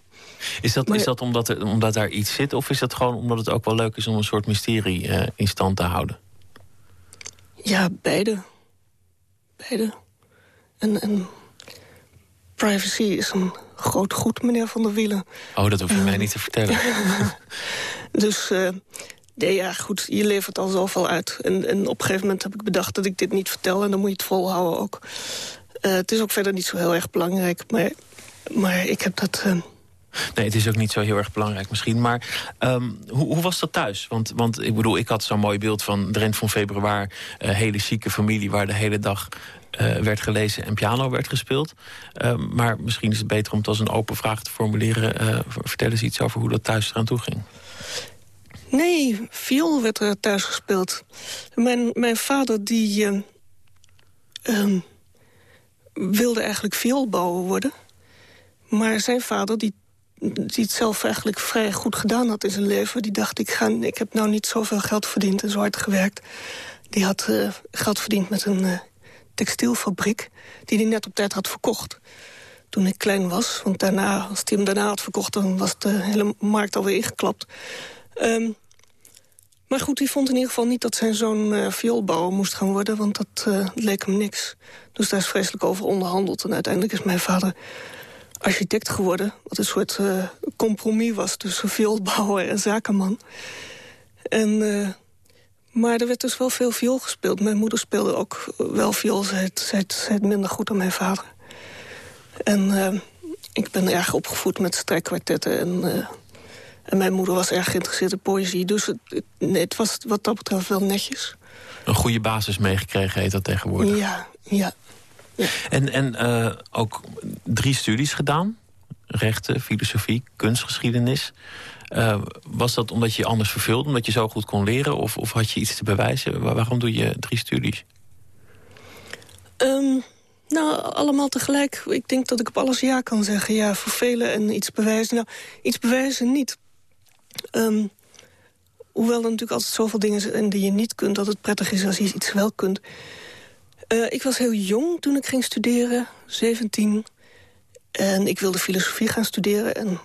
[SPEAKER 5] Is dat, maar, is dat omdat, er, omdat daar iets zit? Of is dat gewoon omdat het ook wel leuk is om een soort mysterie uh, in stand te houden?
[SPEAKER 6] Ja, beide. Beide. En, en privacy is een groot goed, meneer Van der Wielen.
[SPEAKER 5] Oh, dat hoef je mij niet te vertellen.
[SPEAKER 6] dus Ja, goed, je levert al zoveel uit. En, en op een gegeven moment heb ik bedacht dat ik dit niet vertel... en dan moet je het volhouden ook. Uh, het is ook verder niet zo heel erg belangrijk, maar, maar ik heb dat... Uh...
[SPEAKER 5] Nee, het is ook niet zo heel erg belangrijk misschien. Maar um, hoe, hoe, was dat thuis? Want, want ik bedoel, ik had zo'n mooi beeld van Drent van Februari... uh, hele zieke familie waar de hele dag werd gelezen en piano werd gespeeld. Uh, maar misschien is het beter om het als een open vraag te formuleren. Vertel eens iets over hoe dat thuis eraan toe ging.
[SPEAKER 6] Nee, viool werd er thuis gespeeld. Mijn, mijn vader die uh, um, wilde eigenlijk vioolbouwer worden. Maar zijn vader, die, die het zelf eigenlijk vrij goed gedaan had in zijn leven... die dacht, ik, ga, ik heb nou niet zoveel geld verdiend en zo hard gewerkt. Die had uh, geld verdiend met een uh, textielfabriek... die hij net op tijd had verkocht toen ik klein was. Want daarna, als hij hem daarna had verkocht... dan was de hele markt alweer ingeklapt. Um, maar goed, hij vond in ieder geval niet dat zijn zoon uh, vioolbouwer moest gaan worden... want dat uh, leek hem niks. Dus daar is vreselijk over onderhandeld. En uiteindelijk is mijn vader architect geworden... wat een soort uh, compromis was tussen vioolbouwer en zakenman. En, maar er werd dus wel veel viool gespeeld. Mijn moeder speelde ook wel viool. Zij het, het, het minder goed dan mijn vader. En ik ben erg opgevoed met strijkkwartetten en en mijn moeder was erg geïnteresseerd in poëzie. Dus het, was wat dat betreft wel netjes.
[SPEAKER 5] Een goede basis meegekregen heet dat tegenwoordig.
[SPEAKER 6] Ja, ja. ja.
[SPEAKER 5] En, en uh, ook drie studies gedaan. Rechten, filosofie, kunstgeschiedenis. Uh, was dat omdat je je anders verveelde? Omdat je zo goed kon leren? Of, of had je iets te bewijzen? Waarom doe je drie studies?
[SPEAKER 6] Um, nou, allemaal tegelijk. Ik denk dat ik op alles ja kan zeggen. Ja, vervelen en iets bewijzen. Nou, iets bewijzen niet. Um, hoewel er natuurlijk altijd zoveel dingen zijn die je niet kunt... dat het prettig is als je iets wel kunt. Uh, ik was heel jong toen ik ging studeren, 17. En ik wilde filosofie gaan studeren. En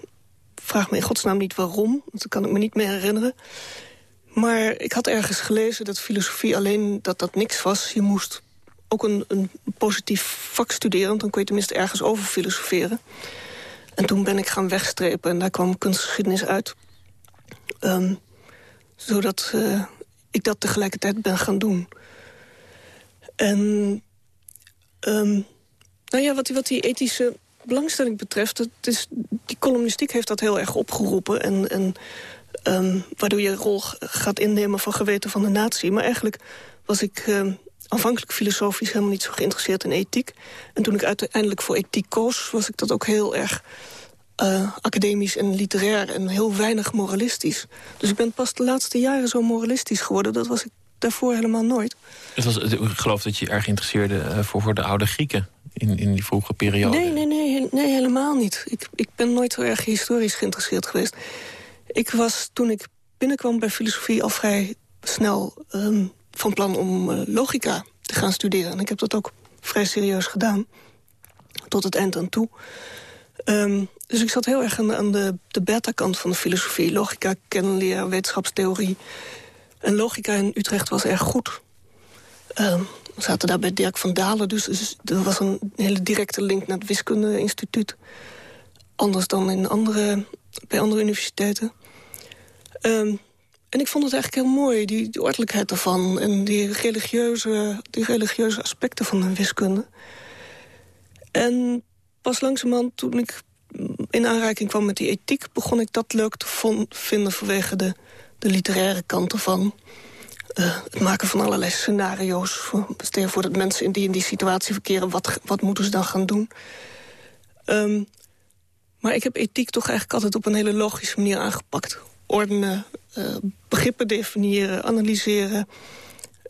[SPEAKER 6] vraag me in godsnaam niet waarom, want dat kan ik me niet meer herinneren. Maar ik had ergens gelezen dat filosofie alleen dat dat niks was. Je moest ook een, een positief vak studeren... want dan kon je tenminste ergens over filosoferen. En toen ben ik gaan wegstrepen en daar kwam kunstgeschiedenis uit. Um, zodat uh, ik dat tegelijkertijd ben gaan doen. En um, nou ja, wat, wat die ethische belangstelling betreft... Is, die columnistiek heeft dat heel erg opgeroepen. En, um, waardoor je rol gaat innemen van geweten van de natie. Maar eigenlijk was ik aanvankelijk filosofisch helemaal niet zo geïnteresseerd in ethiek. En toen ik uiteindelijk voor ethiek koos, was ik dat ook heel erg uh, academisch en literair en heel weinig moralistisch. Dus ik ben pas de laatste jaren zo moralistisch geworden. Dat was ik daarvoor helemaal nooit.
[SPEAKER 5] Het was, ik geloof dat je erg interesseerde uh, voor, voor de oude Grieken in, in die vroege periode.
[SPEAKER 6] Nee, nee, nee, nee helemaal niet. Ik, ik ben nooit zo erg historisch geïnteresseerd geweest. Ik was toen ik binnenkwam bij filosofie al vrij snel um, van plan om uh, logica te gaan studeren. En ik heb dat ook vrij serieus gedaan. Tot het eind aan toe. Um, dus ik zat heel erg aan, aan de, de beta-kant van de filosofie. Logica, kennenleer, wetenschapstheorie. En logica in Utrecht was erg goed. Um, we zaten daar bij Dirk van Dalen, dus, dus er was een hele directe link naar het wiskundeinstituut. Anders dan in andere, bij andere universiteiten. Um, en ik vond het eigenlijk heel mooi, die, die ordelijkheid ervan... en die religieuze, die religieuze aspecten van de wiskunde. En pas langzamerhand, toen ik in aanraking kwam met die ethiek... begon ik dat leuk te vinden vanwege de, de literaire kant ervan. Uh, het maken van allerlei scenario's. Stel je voor dat mensen in die in die situatie verkeren... wat, wat moeten ze dan gaan doen? Um, maar ik heb ethiek toch eigenlijk altijd op een hele logische manier aangepakt. Ordenen, uh, begrippen definiëren, analyseren...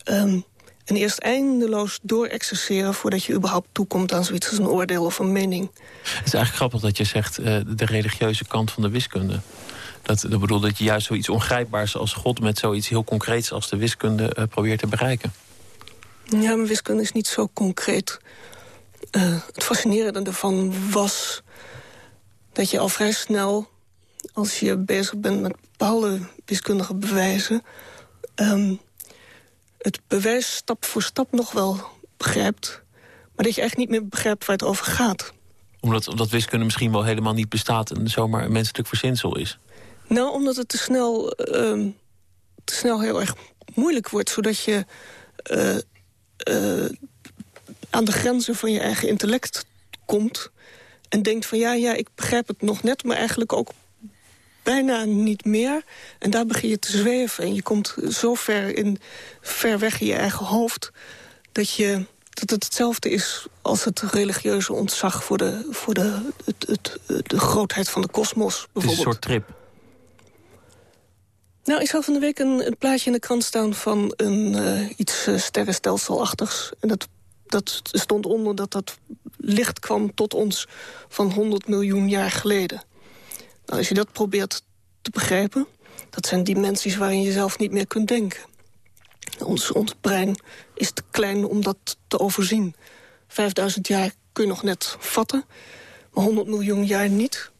[SPEAKER 6] Um, en eerst eindeloos doorexerceren... voordat je überhaupt toekomt aan zoiets als een oordeel of een mening.
[SPEAKER 5] Het is eigenlijk grappig dat je zegt uh, de religieuze kant van de wiskunde. Dat, dat bedoelt dat je juist zoiets ongrijpbaars als God... met zoiets heel concreets als de wiskunde uh, probeert te bereiken.
[SPEAKER 6] Ja, maar wiskunde is niet zo concreet. Uh, het fascinerende ervan was dat je al vrij snel... als je bezig bent met bepaalde wiskundige bewijzen... Um, het bewijs stap voor stap nog wel begrijpt... maar dat je eigenlijk niet meer begrijpt waar het over gaat.
[SPEAKER 5] Omdat, omdat wiskunde misschien wel helemaal niet bestaat... en zomaar een menselijk verzinsel is?
[SPEAKER 6] Nou, omdat het te snel, uh, te snel heel erg moeilijk wordt... zodat je uh, uh, aan de grenzen van je eigen intellect komt... en denkt van ja, ja, ik begrijp het nog net... maar eigenlijk ook bijna niet meer. En daar begin je te zweven. En je komt zo ver, in, ver weg in je eigen hoofd... dat, je, dat het hetzelfde is als het religieuze ontzag... voor de, voor de, het, het, de grootheid van de kosmos,
[SPEAKER 5] bijvoorbeeld. Het is een soort trip.
[SPEAKER 6] Nou, ik zag van de week een, een plaatje in de krant staan... van een, uh, iets uh, sterrenstelselachtigs. En dat, dat stond onder dat dat licht kwam tot ons van 100 miljoen jaar geleden. Als je dat probeert te begrijpen... dat zijn dimensies waarin je zelf niet meer kunt denken. Ons, ons brein is te klein om dat te overzien. 5000 jaar kun je nog net vatten, maar 100 miljoen jaar niet.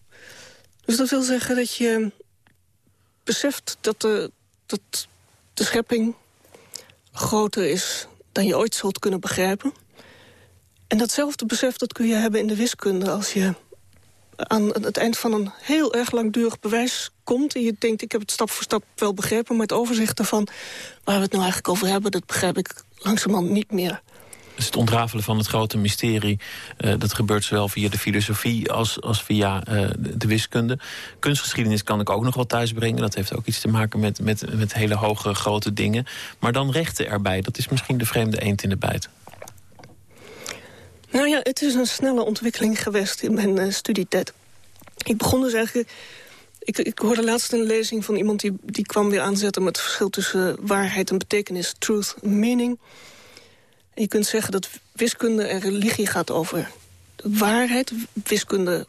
[SPEAKER 6] Dus dat wil zeggen dat je beseft dat de, dat de schepping groter is dan je ooit zult kunnen begrijpen. En datzelfde besef dat kun je hebben in de wiskunde... als je aan het eind van een heel erg langdurig bewijs komt... en je denkt, ik heb het stap voor stap wel begrepen... maar het overzicht ervan, waar we het nou eigenlijk over hebben... dat begrijp ik langzamerhand niet meer.
[SPEAKER 5] Dus het ontrafelen van het grote mysterie... Uh, dat gebeurt zowel via de filosofie als, als via uh, de, wiskunde. Kunstgeschiedenis kan ik ook nog wel thuisbrengen. Dat heeft ook iets te maken met, met, met hele hoge, grote dingen. Maar dan rechten erbij. Dat is misschien de vreemde eend in de bijt.
[SPEAKER 6] Nou ja, het is een snelle ontwikkeling geweest in mijn uh, studietijd. Ik begon dus eigenlijk... Ik, ik hoorde laatst een lezing van iemand die, die kwam weer aanzetten... met het verschil tussen waarheid en betekenis, truth meaning. Je kunt zeggen dat wiskunde en religie gaat over waarheid. Wiskunde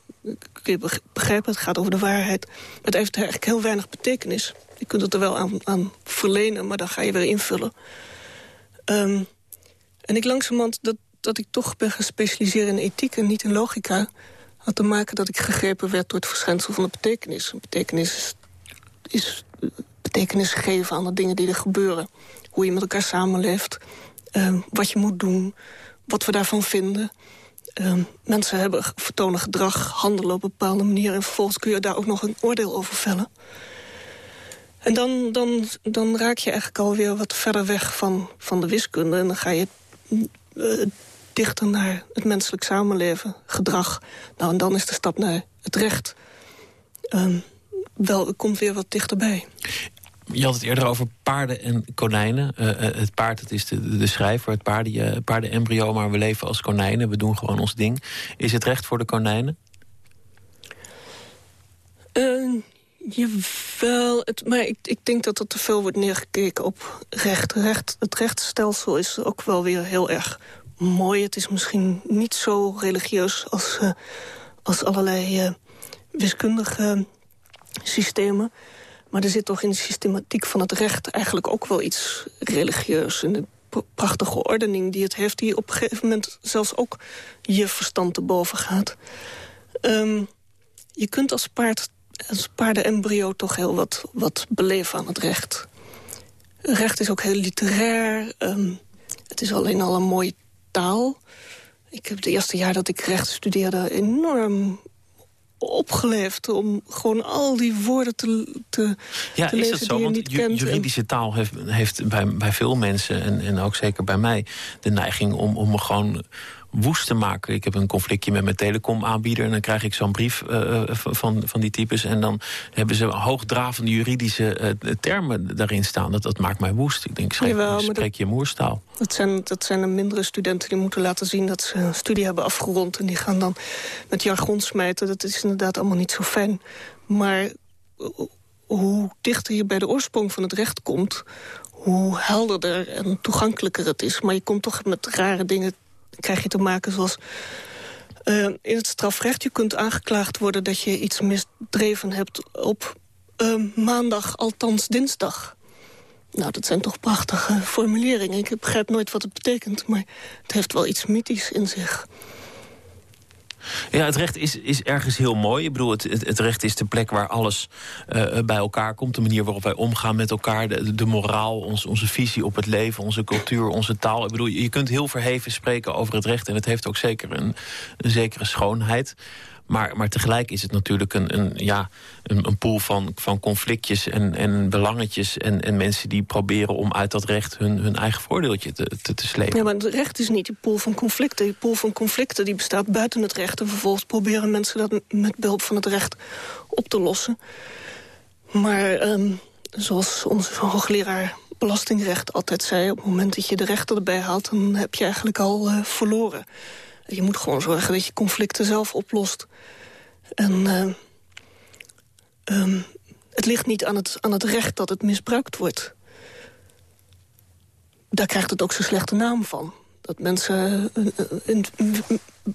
[SPEAKER 6] kun je begrijpen, het gaat over de waarheid. Maar het heeft eigenlijk heel weinig betekenis. Je kunt het er wel aan, aan verlenen, maar dan ga je weer invullen. Um, en ik langzamerhand, dat, dat ik toch ben gespecialiseerd in ethiek en niet in logica... had te maken dat ik gegrepen werd door het verschijnsel van de betekenis. betekenis is, betekenis geven aan de dingen die er gebeuren. Hoe je met elkaar samenleeft, uh, wat je moet doen, wat we daarvan vinden... Uh, mensen hebben vertonen gedrag, handelen op een bepaalde manier... en vervolgens kun je daar ook nog een oordeel over vellen. En dan, dan, dan raak je eigenlijk alweer wat verder weg van, van de wiskunde... en dan ga je uh, dichter naar het menselijk samenleven, gedrag. Nou, en dan is de stap naar het recht. Um, wel, komt weer wat dichterbij.
[SPEAKER 5] Je had het eerder over paarden en konijnen. Uh, het paard het is de, de schrijver, het paarden, paardenembryo... maar we leven als konijnen, we doen gewoon ons ding. Is het recht voor de konijnen?
[SPEAKER 6] Jawel, het, maar ik, ik denk dat er te veel wordt neergekeken op recht. recht. Het rechtsstelsel is ook wel weer heel erg mooi. Het is misschien niet zo religieus als, uh, als allerlei uh, wiskundige systemen. Maar er zit toch in de systematiek van het recht eigenlijk ook wel iets religieus. En de prachtige ordening die het heeft... die op een gegeven moment zelfs ook je verstand te boven gaat. Um, je kunt als paard, als paardenembryo toch heel wat, wat beleven aan het recht. Recht is ook heel literair. Um, het is alleen al een mooie taal. Ik heb het eerste jaar dat ik recht studeerde enorm opgeleefd om gewoon al die woorden te, te,
[SPEAKER 5] ja,
[SPEAKER 6] te lezen
[SPEAKER 5] is dat zo? Want ju juridische taal heeft, heeft bij, bij veel mensen, en, en ook zeker bij mij... de neiging om, om me gewoon woest te maken. Ik heb een conflictje met mijn telecomaanbieder... en dan krijg ik zo'n brief uh, van, van die types... en dan hebben ze hoogdravende juridische uh, termen daarin staan. Dat, dat maakt mij woest. Ik denk,
[SPEAKER 6] Jawel, maar
[SPEAKER 5] spreek je moerstaal.
[SPEAKER 6] Dat zijn, dat zijn de mindere studenten die moeten laten zien... dat ze een studie hebben afgerond. En die gaan dan met jargon smijten. Dat is inderdaad allemaal niet zo fijn. Maar hoe dichter je bij de oorsprong van het recht komt... hoe helderder en toegankelijker het is. Maar je komt toch met rare dingen krijg je te maken zoals... Uh, in het strafrecht, je kunt aangeklaagd worden... dat je iets misdreven hebt op uh, maandag, althans dinsdag. Nou, dat zijn toch prachtige formuleringen. Ik begrijp nooit wat het betekent, maar het heeft wel iets mythisch in zich.
[SPEAKER 5] Ja, het recht is, is ergens heel mooi. Ik bedoel, het, het, recht is de plek waar alles uh, bij elkaar komt. De manier waarop wij omgaan met elkaar. De, de moraal, ons, onze visie op het leven, onze cultuur, onze taal. Ik bedoel, je kunt heel verheven spreken over het recht. En het heeft ook zeker een, een zekere schoonheid. Maar, maar tegelijk is het natuurlijk een, een, ja, een, een pool van, van conflictjes en, en belangetjes... En, en mensen die proberen om uit dat recht hun, hun eigen voordeeltje te, te, te slepen.
[SPEAKER 6] Ja, maar het recht is niet die pool van conflicten. Die pool van conflicten die bestaat buiten het recht... en vervolgens proberen mensen dat met behulp van het recht op te lossen. Maar um, zoals onze hoogleraar belastingrecht altijd zei... op het moment dat je de rechter erbij haalt... dan heb je eigenlijk al uh, verloren. Je moet gewoon zorgen dat je conflicten zelf oplost. En uh, um, het ligt niet aan het, aan het recht dat het misbruikt wordt. Daar krijgt het ook zo'n slechte naam van. Dat mensen uh, in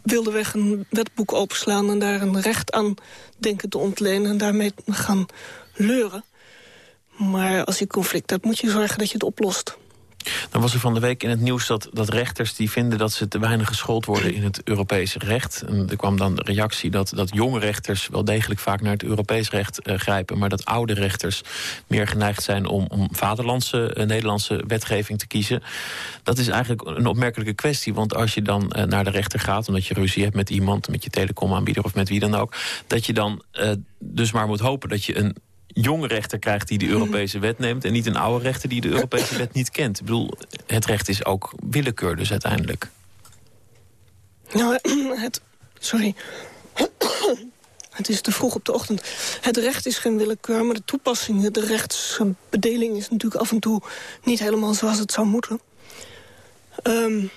[SPEAKER 6] wilde weg een wetboek openslaan... en daar een recht aan denken te ontlenen... en daarmee gaan leuren. Maar als je conflict hebt, moet je zorgen dat je het oplost.
[SPEAKER 5] Dan was er van de week in het nieuws dat, dat rechters die vinden dat ze te weinig geschoold worden in het Europese recht. En er kwam dan de reactie dat, dat jonge rechters wel degelijk vaak naar het Europees recht uh, grijpen. Maar dat oude rechters meer geneigd zijn om, om vaderlandse uh, Nederlandse wetgeving te kiezen. Dat is eigenlijk een opmerkelijke kwestie. Want als je dan uh, naar de rechter gaat omdat je ruzie hebt met iemand, met je telecomaanbieder of met wie dan ook. Dat je dan dus maar moet hopen dat je een jonge rechter krijgt die de Europese wet neemt... en niet een oude rechter die de Europese wet niet kent. Ik bedoel, het recht is ook willekeur dus uiteindelijk.
[SPEAKER 6] Nou, het... Sorry. Het is te vroeg op de ochtend. Het recht is geen willekeur, maar de toepassing, de rechtsbedeling... is natuurlijk af en toe niet helemaal zoals het zou moeten. Um,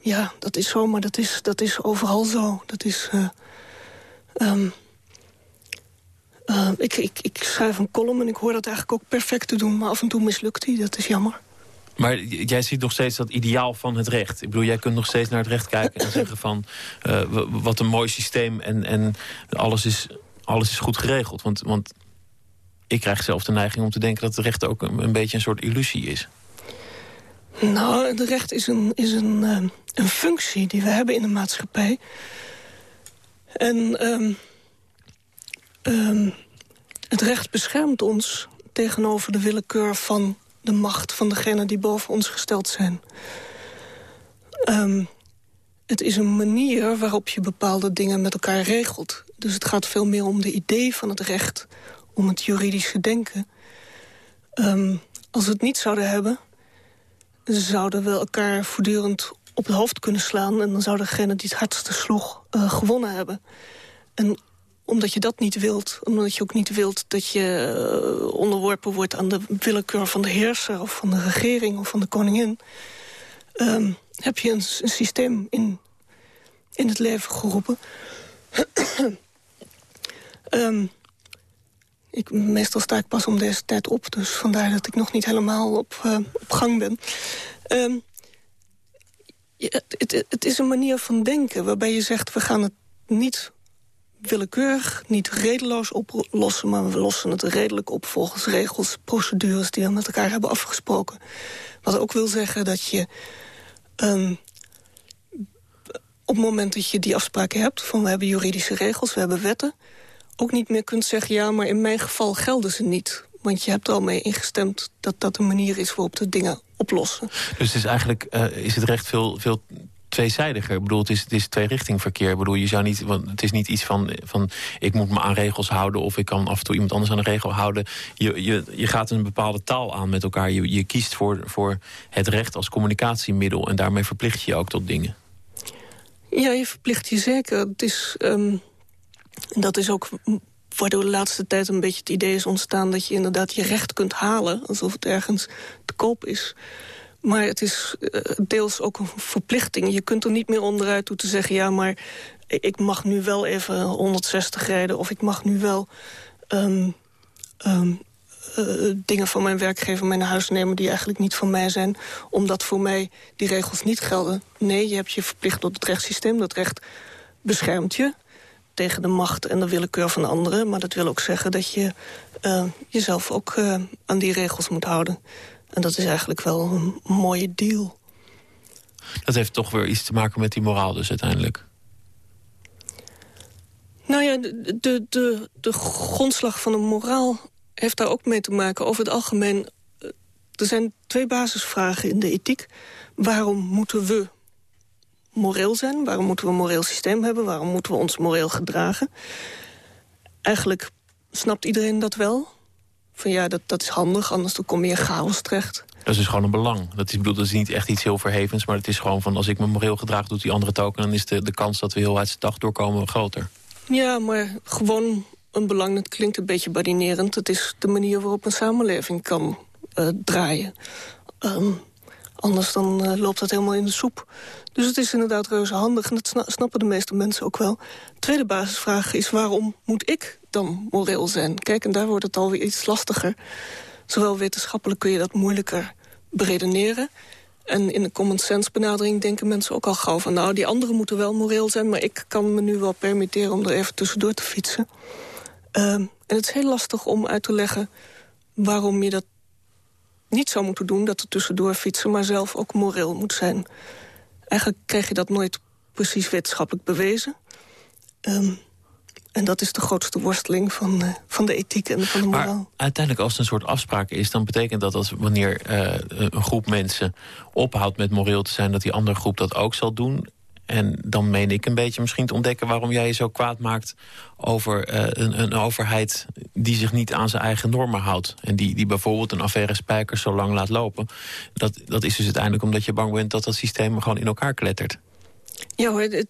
[SPEAKER 6] ja, dat is zo, maar dat is, dat is overal zo. Dat is... Uh, um, uh, ik, ik, ik schrijf een column en ik hoor dat eigenlijk ook perfect te doen... maar af en toe mislukt hij, dat is jammer.
[SPEAKER 5] Maar jij ziet nog steeds dat ideaal van het recht. Ik bedoel, jij kunt nog steeds naar het recht kijken en zeggen van... Uh, wat een mooi systeem en, en alles, is, alles is goed geregeld. Want, want ik krijg zelf de neiging om te denken dat het recht ook een, een beetje een soort illusie is.
[SPEAKER 6] Nou, het recht is een, is een, uh, een functie die we hebben in de maatschappij. En... Um, Um, het recht beschermt ons tegenover de willekeur van de macht... van degenen die boven ons gesteld zijn. Um, het is een manier waarop je bepaalde dingen met elkaar regelt. Dus het gaat veel meer om de idee van het recht, om het juridische denken. Um, als we het niet zouden hebben, zouden we elkaar voortdurend op het hoofd kunnen slaan... en dan zou degene die het hardste sloeg uh, gewonnen hebben. En omdat je dat niet wilt. Omdat je ook niet wilt dat je uh, onderworpen wordt aan de willekeur van de heerser... of van de regering of van de koningin. Um, heb je een, systeem in, in het leven geroepen. um, Ik, meestal sta ik pas om deze tijd op, dus vandaar dat ik nog niet helemaal op, uh, op gang ben. Het, het, is een manier van denken waarbij je zegt... we gaan het niet willekeurig, niet redeloos oplossen... maar we lossen het redelijk op volgens regels, procedures... die we met elkaar hebben afgesproken. Wat ook wil zeggen dat je... Um, op het moment dat je die afspraken hebt... van we hebben juridische regels, we hebben wetten... ook niet meer kunt zeggen, ja, maar in mijn geval gelden ze niet. Want je hebt er al mee ingestemd dat dat een manier is waarop de dingen oplossen.
[SPEAKER 5] Dus het is eigenlijk uh, is het recht veel, veel tweezijdiger. Ik bedoel, het is, het is verkeer. Ik bedoel, je zou niet, want het is niet iets van, van... ik moet me aan regels houden of ik kan af en toe iemand anders aan een regel houden. Je, je, je gaat een bepaalde taal aan met elkaar. Je, je kiest voor, voor het recht als communicatiemiddel... en daarmee verplicht je je ook tot dingen.
[SPEAKER 6] Ja, je verplicht je zeker. Het is, um, dat is ook waardoor de laatste tijd een beetje het idee is ontstaan... dat je inderdaad je recht kunt halen, alsof het ergens te koop is. Maar het is uh, deels ook een verplichting. Je kunt er niet meer onderuit toe te zeggen... ja, maar ik mag nu wel even 160 rijden... of ik mag nu wel um, um, uh, dingen van mijn werkgever mee naar huis nemen... die eigenlijk niet van mij zijn, omdat voor mij die regels niet gelden. Nee, je hebt je verplicht tot het rechtssysteem. Dat recht beschermt je tegen de macht en de willekeur van anderen. Maar dat wil ook zeggen dat je uh, jezelf ook aan die regels moet houden. En dat is eigenlijk wel een mooie deal.
[SPEAKER 5] Dat heeft toch weer iets te maken met die moraal dus uiteindelijk?
[SPEAKER 6] Nou ja, de, de, de, de grondslag van de moraal heeft daar ook mee te maken. Over het algemeen, eh, er zijn twee basisvragen in de ethiek. Waarom moeten we moreel zijn? Waarom moeten we een moreel systeem hebben? Waarom moeten we ons moreel gedragen? Eigenlijk snapt iedereen dat wel. Van ja, dat, dat is handig, anders dan kom je in chaos terecht.
[SPEAKER 5] Dat is dus gewoon een belang. Dat is, bedoel, dat is niet echt iets heel verhevens, maar het is gewoon van... als ik me moreel gedraag, doet die andere het ook... en dan is de, de kans dat we heel uit de dag doorkomen groter.
[SPEAKER 6] Ja, maar gewoon een belang, dat klinkt een beetje badinerend. Het is de manier waarop een samenleving kan uh, draaien. Um, anders dan uh, loopt dat helemaal in de soep. Dus het is inderdaad reuze handig en dat snappen de meeste mensen ook wel. Tweede basisvraag is waarom moet ik dan moreel zijn? Kijk, en daar wordt het alweer iets lastiger. Zowel wetenschappelijk kun je dat moeilijker beredeneren... En in de common sense benadering denken mensen ook al gauw van... nou, die anderen moeten wel moreel zijn... maar ik kan me nu wel permitteren om er even tussendoor te fietsen. Um, en het is heel lastig om uit te leggen waarom je dat niet zou moeten doen... dat er tussendoor fietsen, maar zelf ook moreel moet zijn. Eigenlijk krijg je dat nooit precies wetenschappelijk bewezen. Um, en dat is de grootste worsteling van, uh, van de ethiek en van de moraal.
[SPEAKER 5] Maar uiteindelijk als het een soort afspraak is... dan betekent dat als wanneer uh, een groep mensen ophoudt met moreel te zijn... dat die andere groep dat ook zal doen. En dan meen ik een beetje misschien te ontdekken... waarom jij je zo kwaad maakt over uh, een, een, overheid... die zich niet aan zijn eigen normen houdt. En die, die bijvoorbeeld een affaire Spijkers zo lang laat lopen. Dat, dat is dus uiteindelijk omdat je bang bent... dat dat systeem gewoon in elkaar klettert.
[SPEAKER 6] Ja hoor,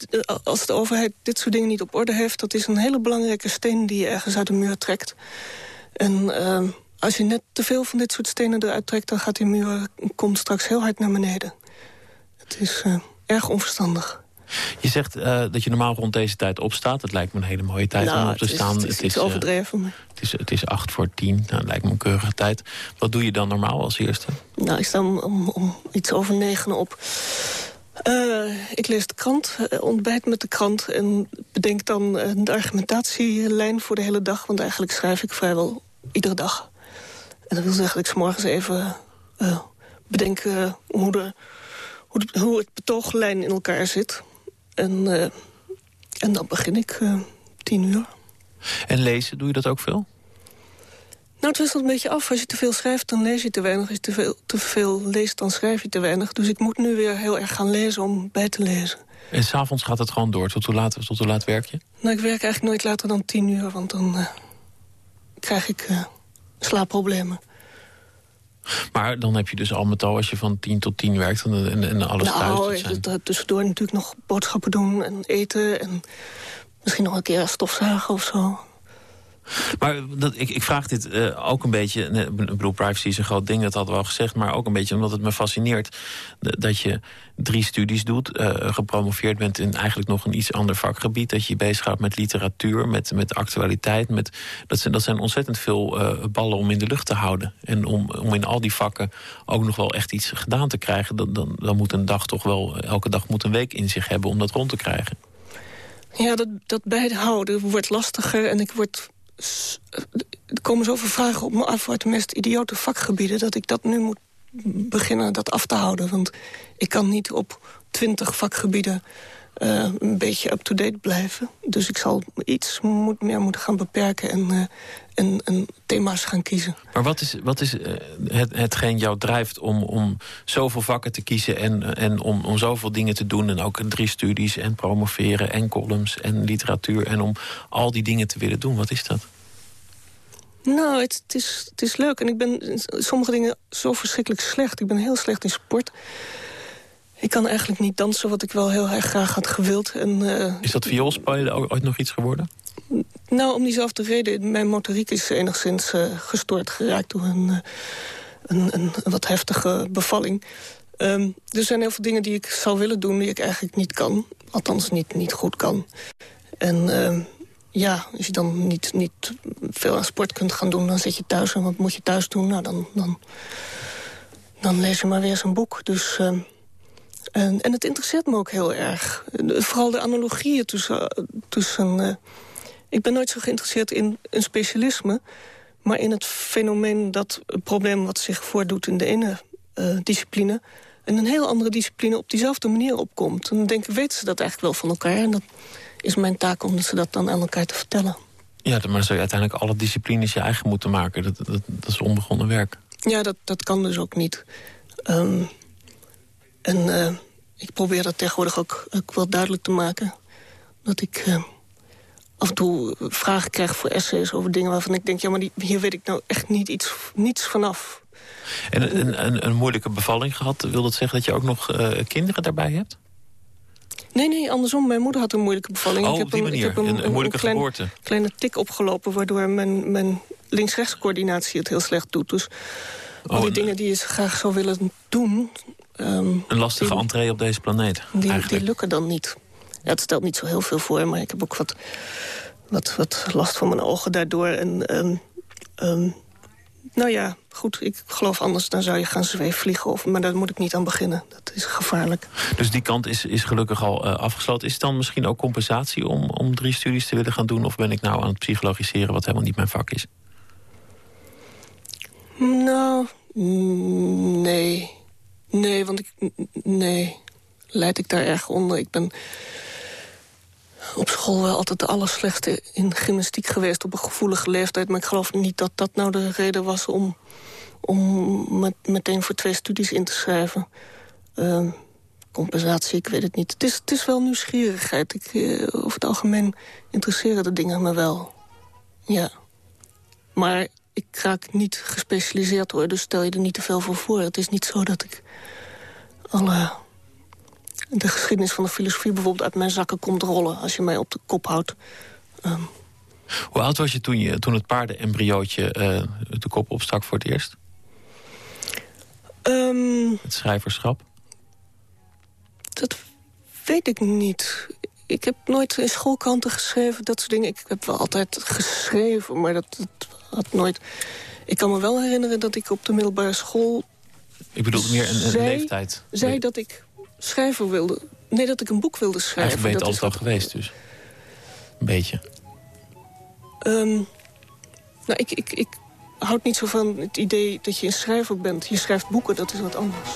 [SPEAKER 6] als de overheid dit soort dingen niet op orde heeft... dat is een hele belangrijke steen die je ergens uit de muur trekt. En uh, als je net te veel van dit soort stenen eruit trekt... dan gaat die muur komt straks heel hard naar beneden. Het is uh, erg onverstandig.
[SPEAKER 5] Je zegt uh, dat je normaal rond deze tijd opstaat. Dat lijkt me een hele mooie tijd
[SPEAKER 6] nou,
[SPEAKER 5] om op te
[SPEAKER 6] is,
[SPEAKER 5] staan.
[SPEAKER 6] Het is, het is overdreven. Uh,
[SPEAKER 5] het, is, het is acht voor tien. Nou, dat lijkt me een keurige tijd. Wat doe je dan normaal als eerste?
[SPEAKER 6] Nou, ik sta om, om, om iets over negen op. Uh, ik lees de krant, uh, ontbijt met de krant... en bedenk dan uh, de argumentatielijn voor de hele dag. Want eigenlijk schrijf ik vrijwel iedere dag. En dat wil zeggen dat ik morgens even bedenk hoe, de, hoe, de, hoe, het betooglijn in elkaar zit. En, en dan begin ik tien uur.
[SPEAKER 5] En lezen, doe je dat ook veel?
[SPEAKER 6] Nou, het wisselt een beetje af. Als je te veel schrijft, dan lees je te weinig. Als je te veel, te veel leest, dan schrijf je te weinig. Dus ik moet nu weer heel erg gaan lezen om bij te lezen.
[SPEAKER 5] En s'avonds gaat het gewoon door? Tot hoe, laat, tot hoe laat werk je?
[SPEAKER 6] Nou, ik werk eigenlijk nooit later dan tien uur. Want dan uh, krijg ik uh, slaapproblemen.
[SPEAKER 5] Maar dan heb je dus al met al, als je van tien tot tien werkt... en, en, en alles
[SPEAKER 6] nou,
[SPEAKER 5] thuis zijn.
[SPEAKER 6] Nou, tussendoor natuurlijk nog boodschappen doen en eten... en misschien nog een keer stofzuigen of zo.
[SPEAKER 5] Maar dat, ik, ik vraag dit uh, ook een beetje... Ik bedoel, privacy is een groot ding, dat hadden we al gezegd... maar ook een beetje omdat het me fascineert... dat je drie studies doet, uh, gepromoveerd bent... in eigenlijk nog een iets ander vakgebied. Dat je je bezighoudt met literatuur, met, met actualiteit. Met, dat, zijn, dat zijn ontzettend veel ballen om in de lucht te houden. En om, om in al die vakken ook nog wel echt iets gedaan te krijgen... Dan, dan, dan moet een dag toch wel... elke dag moet een week in zich hebben om dat rond te krijgen.
[SPEAKER 6] Ja, dat, dat bijhouden wordt lastiger en ik word er komen zoveel vragen op me af uit de meest idiote vakgebieden... dat ik dat nu moet beginnen dat af te houden. Want ik kan niet op twintig vakgebieden uh, een beetje up-to-date blijven. Dus ik zal iets moet, meer moeten gaan beperken en, uh, en, en, thema's gaan kiezen.
[SPEAKER 5] Maar wat is, wat is uh, het, hetgeen jou drijft om, om zoveel vakken te kiezen... en, en om, om zoveel dingen te doen en ook drie studies en promoveren... en columns en literatuur en om al die dingen te willen doen? Wat is dat?
[SPEAKER 6] Nou, het, het, is, het is leuk. En ik ben sommige dingen zo verschrikkelijk slecht. Ik ben heel slecht in sport. Ik kan eigenlijk niet dansen, wat ik wel heel erg graag had gewild. En, uh,
[SPEAKER 5] is dat vioolspelen ooit nog iets geworden?
[SPEAKER 6] Nou, om diezelfde reden. Mijn motoriek is enigszins uh, gestoord geraakt door een, uh, een, een, wat heftige bevalling. Um, er zijn heel veel dingen die ik zou willen doen die ik eigenlijk niet kan. Althans niet, niet goed kan. En uh, ja, als je dan niet, niet veel aan sport kunt gaan doen... dan zit je thuis en wat moet je thuis doen? Nou, dan, dan, dan lees je maar weer een boek. Dus, uh, en, en het interesseert me ook heel erg. Vooral de analogieën tussen... tussen uh, ik ben nooit zo geïnteresseerd in een specialisme... maar in het fenomeen dat een probleem wat zich voordoet in de ene uh, discipline... en een heel andere discipline op diezelfde manier opkomt. En dan denk ik, weten ze dat eigenlijk wel van elkaar? En dat is mijn taak om ze dat dan aan elkaar te vertellen.
[SPEAKER 5] Ja, maar dan zou je uiteindelijk alle disciplines je eigen moeten maken. Dat, dat, dat is onbegonnen werk.
[SPEAKER 6] Ja, dat, dat kan dus ook niet. Um, en uh, ik probeer dat tegenwoordig ook, ook wel duidelijk te maken. Dat ik uh, af en toe vragen krijg voor essays over dingen waarvan ik denk... ja, maar die, hier weet ik nou echt niet iets, niets vanaf.
[SPEAKER 5] En een, een, een moeilijke bevalling gehad, wil dat zeggen dat je ook nog uh, kinderen daarbij hebt?
[SPEAKER 6] Nee, nee, andersom. Mijn moeder had een moeilijke bevalling.
[SPEAKER 5] Oh, ik heb op die een, manier. Ik heb een, een, moeilijke klein, geboorte.
[SPEAKER 6] kleine tik opgelopen... waardoor mijn, mijn links-rechts coördinatie het heel slecht doet. Dus oh, al die dingen die je graag zou willen doen...
[SPEAKER 5] Um, een lastige die, entree op deze planeet,
[SPEAKER 6] die, die, lukken dan niet. Het stelt niet zo heel veel voor, maar ik heb ook wat, wat, wat last van mijn ogen daardoor. En um, um, nou ja, goed, ik geloof anders. Dan zou je gaan zweefvliegen, of, maar daar moet ik niet aan beginnen. Dat is gevaarlijk.
[SPEAKER 5] Dus die kant is, is gelukkig al uh, afgesloten. Is het dan misschien ook compensatie om, om drie studies te willen gaan doen? Of ben ik nou aan het psychologiseren wat helemaal niet mijn vak is?
[SPEAKER 6] Nou, nee. Nee, want ik... Nee, leid ik daar erg onder. Ik ben op school wel altijd de allerslechtste in gymnastiek geweest... op een gevoelige leeftijd. Maar ik geloof niet dat dat nou de reden was om, om met, meteen voor twee studies in te schrijven. Uh, compensatie, ik weet het niet. Het is, het is wel nieuwsgierigheid. Ik, uh, over het algemeen interesseren de dingen me wel. Ja. Maar ik raak niet gespecialiseerd hoor, dus stel je er niet te veel voor voor. Het is niet zo dat ik alle de geschiedenis van de filosofie bijvoorbeeld uit mijn zakken komt rollen... als je mij op de kop houdt. Um.
[SPEAKER 5] Hoe oud was je toen, je, toen het paardenembryootje uh, de kop opstak voor het eerst?
[SPEAKER 6] Um,
[SPEAKER 5] het schrijverschap?
[SPEAKER 6] Dat weet ik niet. Ik heb nooit in schoolkanten geschreven, dat soort dingen. Ik heb wel altijd geschreven, maar dat, dat had nooit... Ik kan me wel herinneren dat ik op de middelbare school...
[SPEAKER 5] Ik bedoel meer een, een
[SPEAKER 6] zei,
[SPEAKER 5] leeftijd.
[SPEAKER 6] Zei dat ik schrijver wilde... Nee, dat ik een boek wilde schrijven.
[SPEAKER 5] Eigenlijk ben je het altijd al geweest dus. Een beetje.
[SPEAKER 6] Um, nou, ik, ik, ik houd niet zo van het idee dat je een schrijver bent. Je schrijft boeken, dat is wat anders.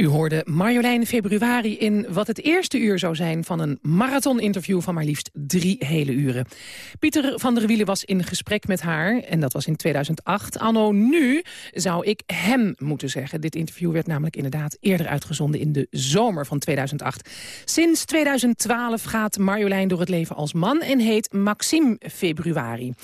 [SPEAKER 3] U hoorde Marjolein Februari in wat het eerste uur zou zijn... van een marathon-interview van maar liefst drie hele uren. Pieter van der Wielen was in gesprek met haar, en dat was in 2008. Anno nu zou ik hem moeten zeggen. Dit interview werd namelijk inderdaad eerder uitgezonden in de zomer van 2008. Sinds 2012 gaat Marjolein door het leven als man en heet Maxime Februari.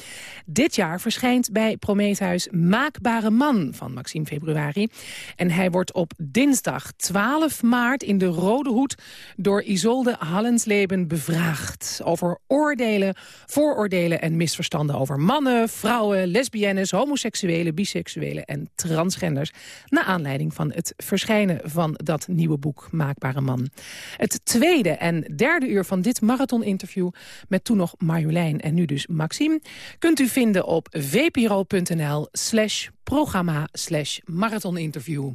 [SPEAKER 3] Dit jaar verschijnt bij Prometheus Maakbare Man van Maxime Februari. En hij wordt op dinsdag 12 maart in de Rode Hoed door Isolde Hallensleben bevraagd. Over oordelen, vooroordelen en misverstanden over mannen, vrouwen, lesbiennes, homoseksuelen, biseksuelen en transgenders. Na aanleiding van het verschijnen van dat nieuwe boek Maakbare Man. Het tweede en derde uur van dit marathoninterview met toen nog Marjolein en nu dus Maxime kunt u vinden op vpro.nl slash programma slash marathoninterview.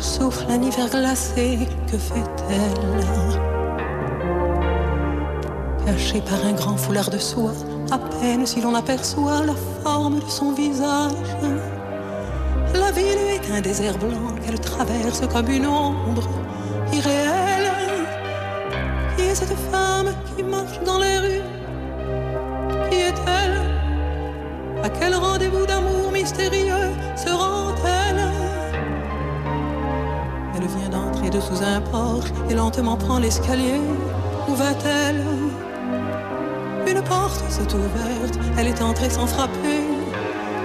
[SPEAKER 7] Souffle un hiver glacé, que fait-elle Cachée par un grand foulard de soie, à peine si l'on aperçoit la forme de son visage. La ville est un désert blanc qu'elle traverse comme une ombre irréelle. Qui est cette femme qui marche dans les rues Qui est-elle À quel rendez-vous d'amour mystérieux d'entrer de sous un porche et lentement prend l'escalier. Où va-t-elle? Une porte s'est ouverte, elle est entrée sans frapper.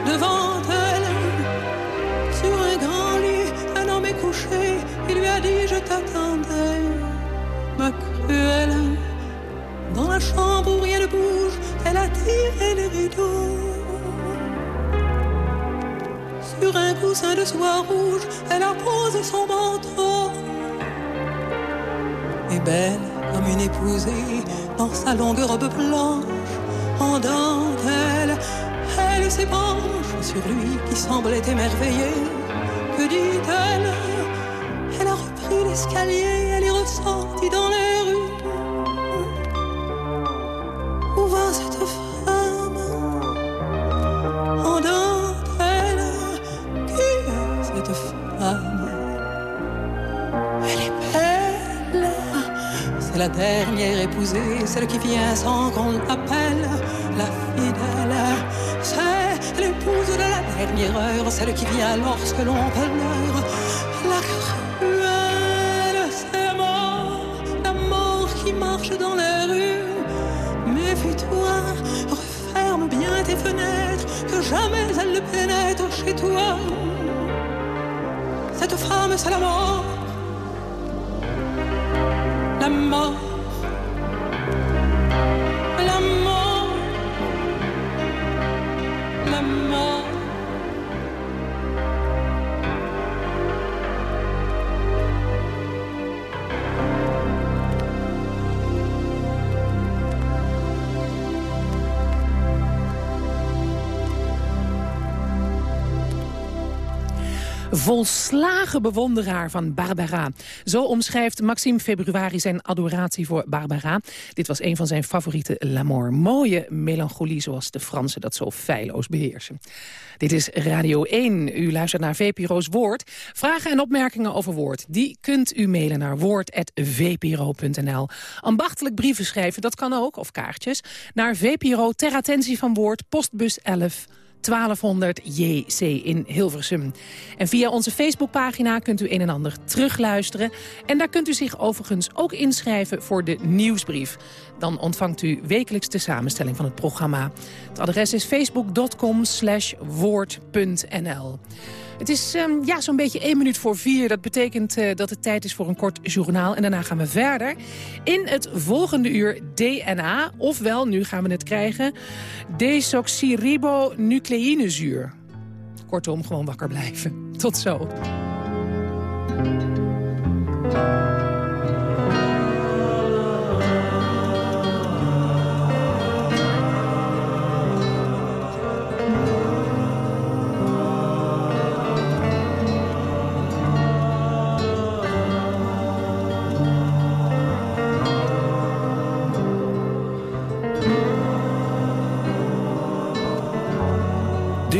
[SPEAKER 7] Devant elle, sur un grand lit, un homme est couché. Il lui a dit Je t'attendais, ma cruelle. Dans la chambre où rien ne bouge, elle a tiré les rideaux. Sur un coussin de soie rouge, elle a posé son manteau. Belle comme une épousée, dans sa longue robe blanche, en dentelle, elle s'épanche sur lui qui semblait émerveillé. Que dit-elle? Elle a repris l'escalier, elle est ressortie dans celle qui vient sans qu'on l'appelle la fidèle. C'est l'épouse de la dernière heure, celle qui vient lorsque l'on pleure. La cruelle, c'est mort, la mort qui marche dans les rues. Méfie-toi, referme bien tes fenêtres, que jamais elle ne pénètre chez toi. Cette femme, c'est la mort.
[SPEAKER 3] Volslagen bewonderaar van Barbara. Zo omschrijft Maxime Februari zijn adoratie voor Barbara. Dit was een van zijn favoriete l'amour. Mooie melancholie zoals de Fransen dat zo feilloos beheersen. Dit is Radio 1. U luistert naar VPRO's Woord. Vragen en opmerkingen over Woord, die kunt u mailen naar woord.vpro.nl. Ambachtelijk brieven schrijven, dat kan ook, of kaartjes, naar VPRO ter attentie van Woord, postbus 11 1200 JC in Hilversum. En via onze Facebookpagina kunt u een en ander terugluisteren. En daar kunt u zich overigens ook inschrijven voor de nieuwsbrief. Dan ontvangt u wekelijks de samenstelling van het programma. Het adres is facebook.com woord.nl. Het is um, ja, zo'n beetje één minuut voor vier. Dat betekent uh, dat het tijd is voor een kort journaal. En daarna gaan we verder in het volgende uur DNA. Ofwel, nu gaan we het krijgen, desoxyribonucleïnezuur. Kortom, gewoon wakker blijven. Tot zo.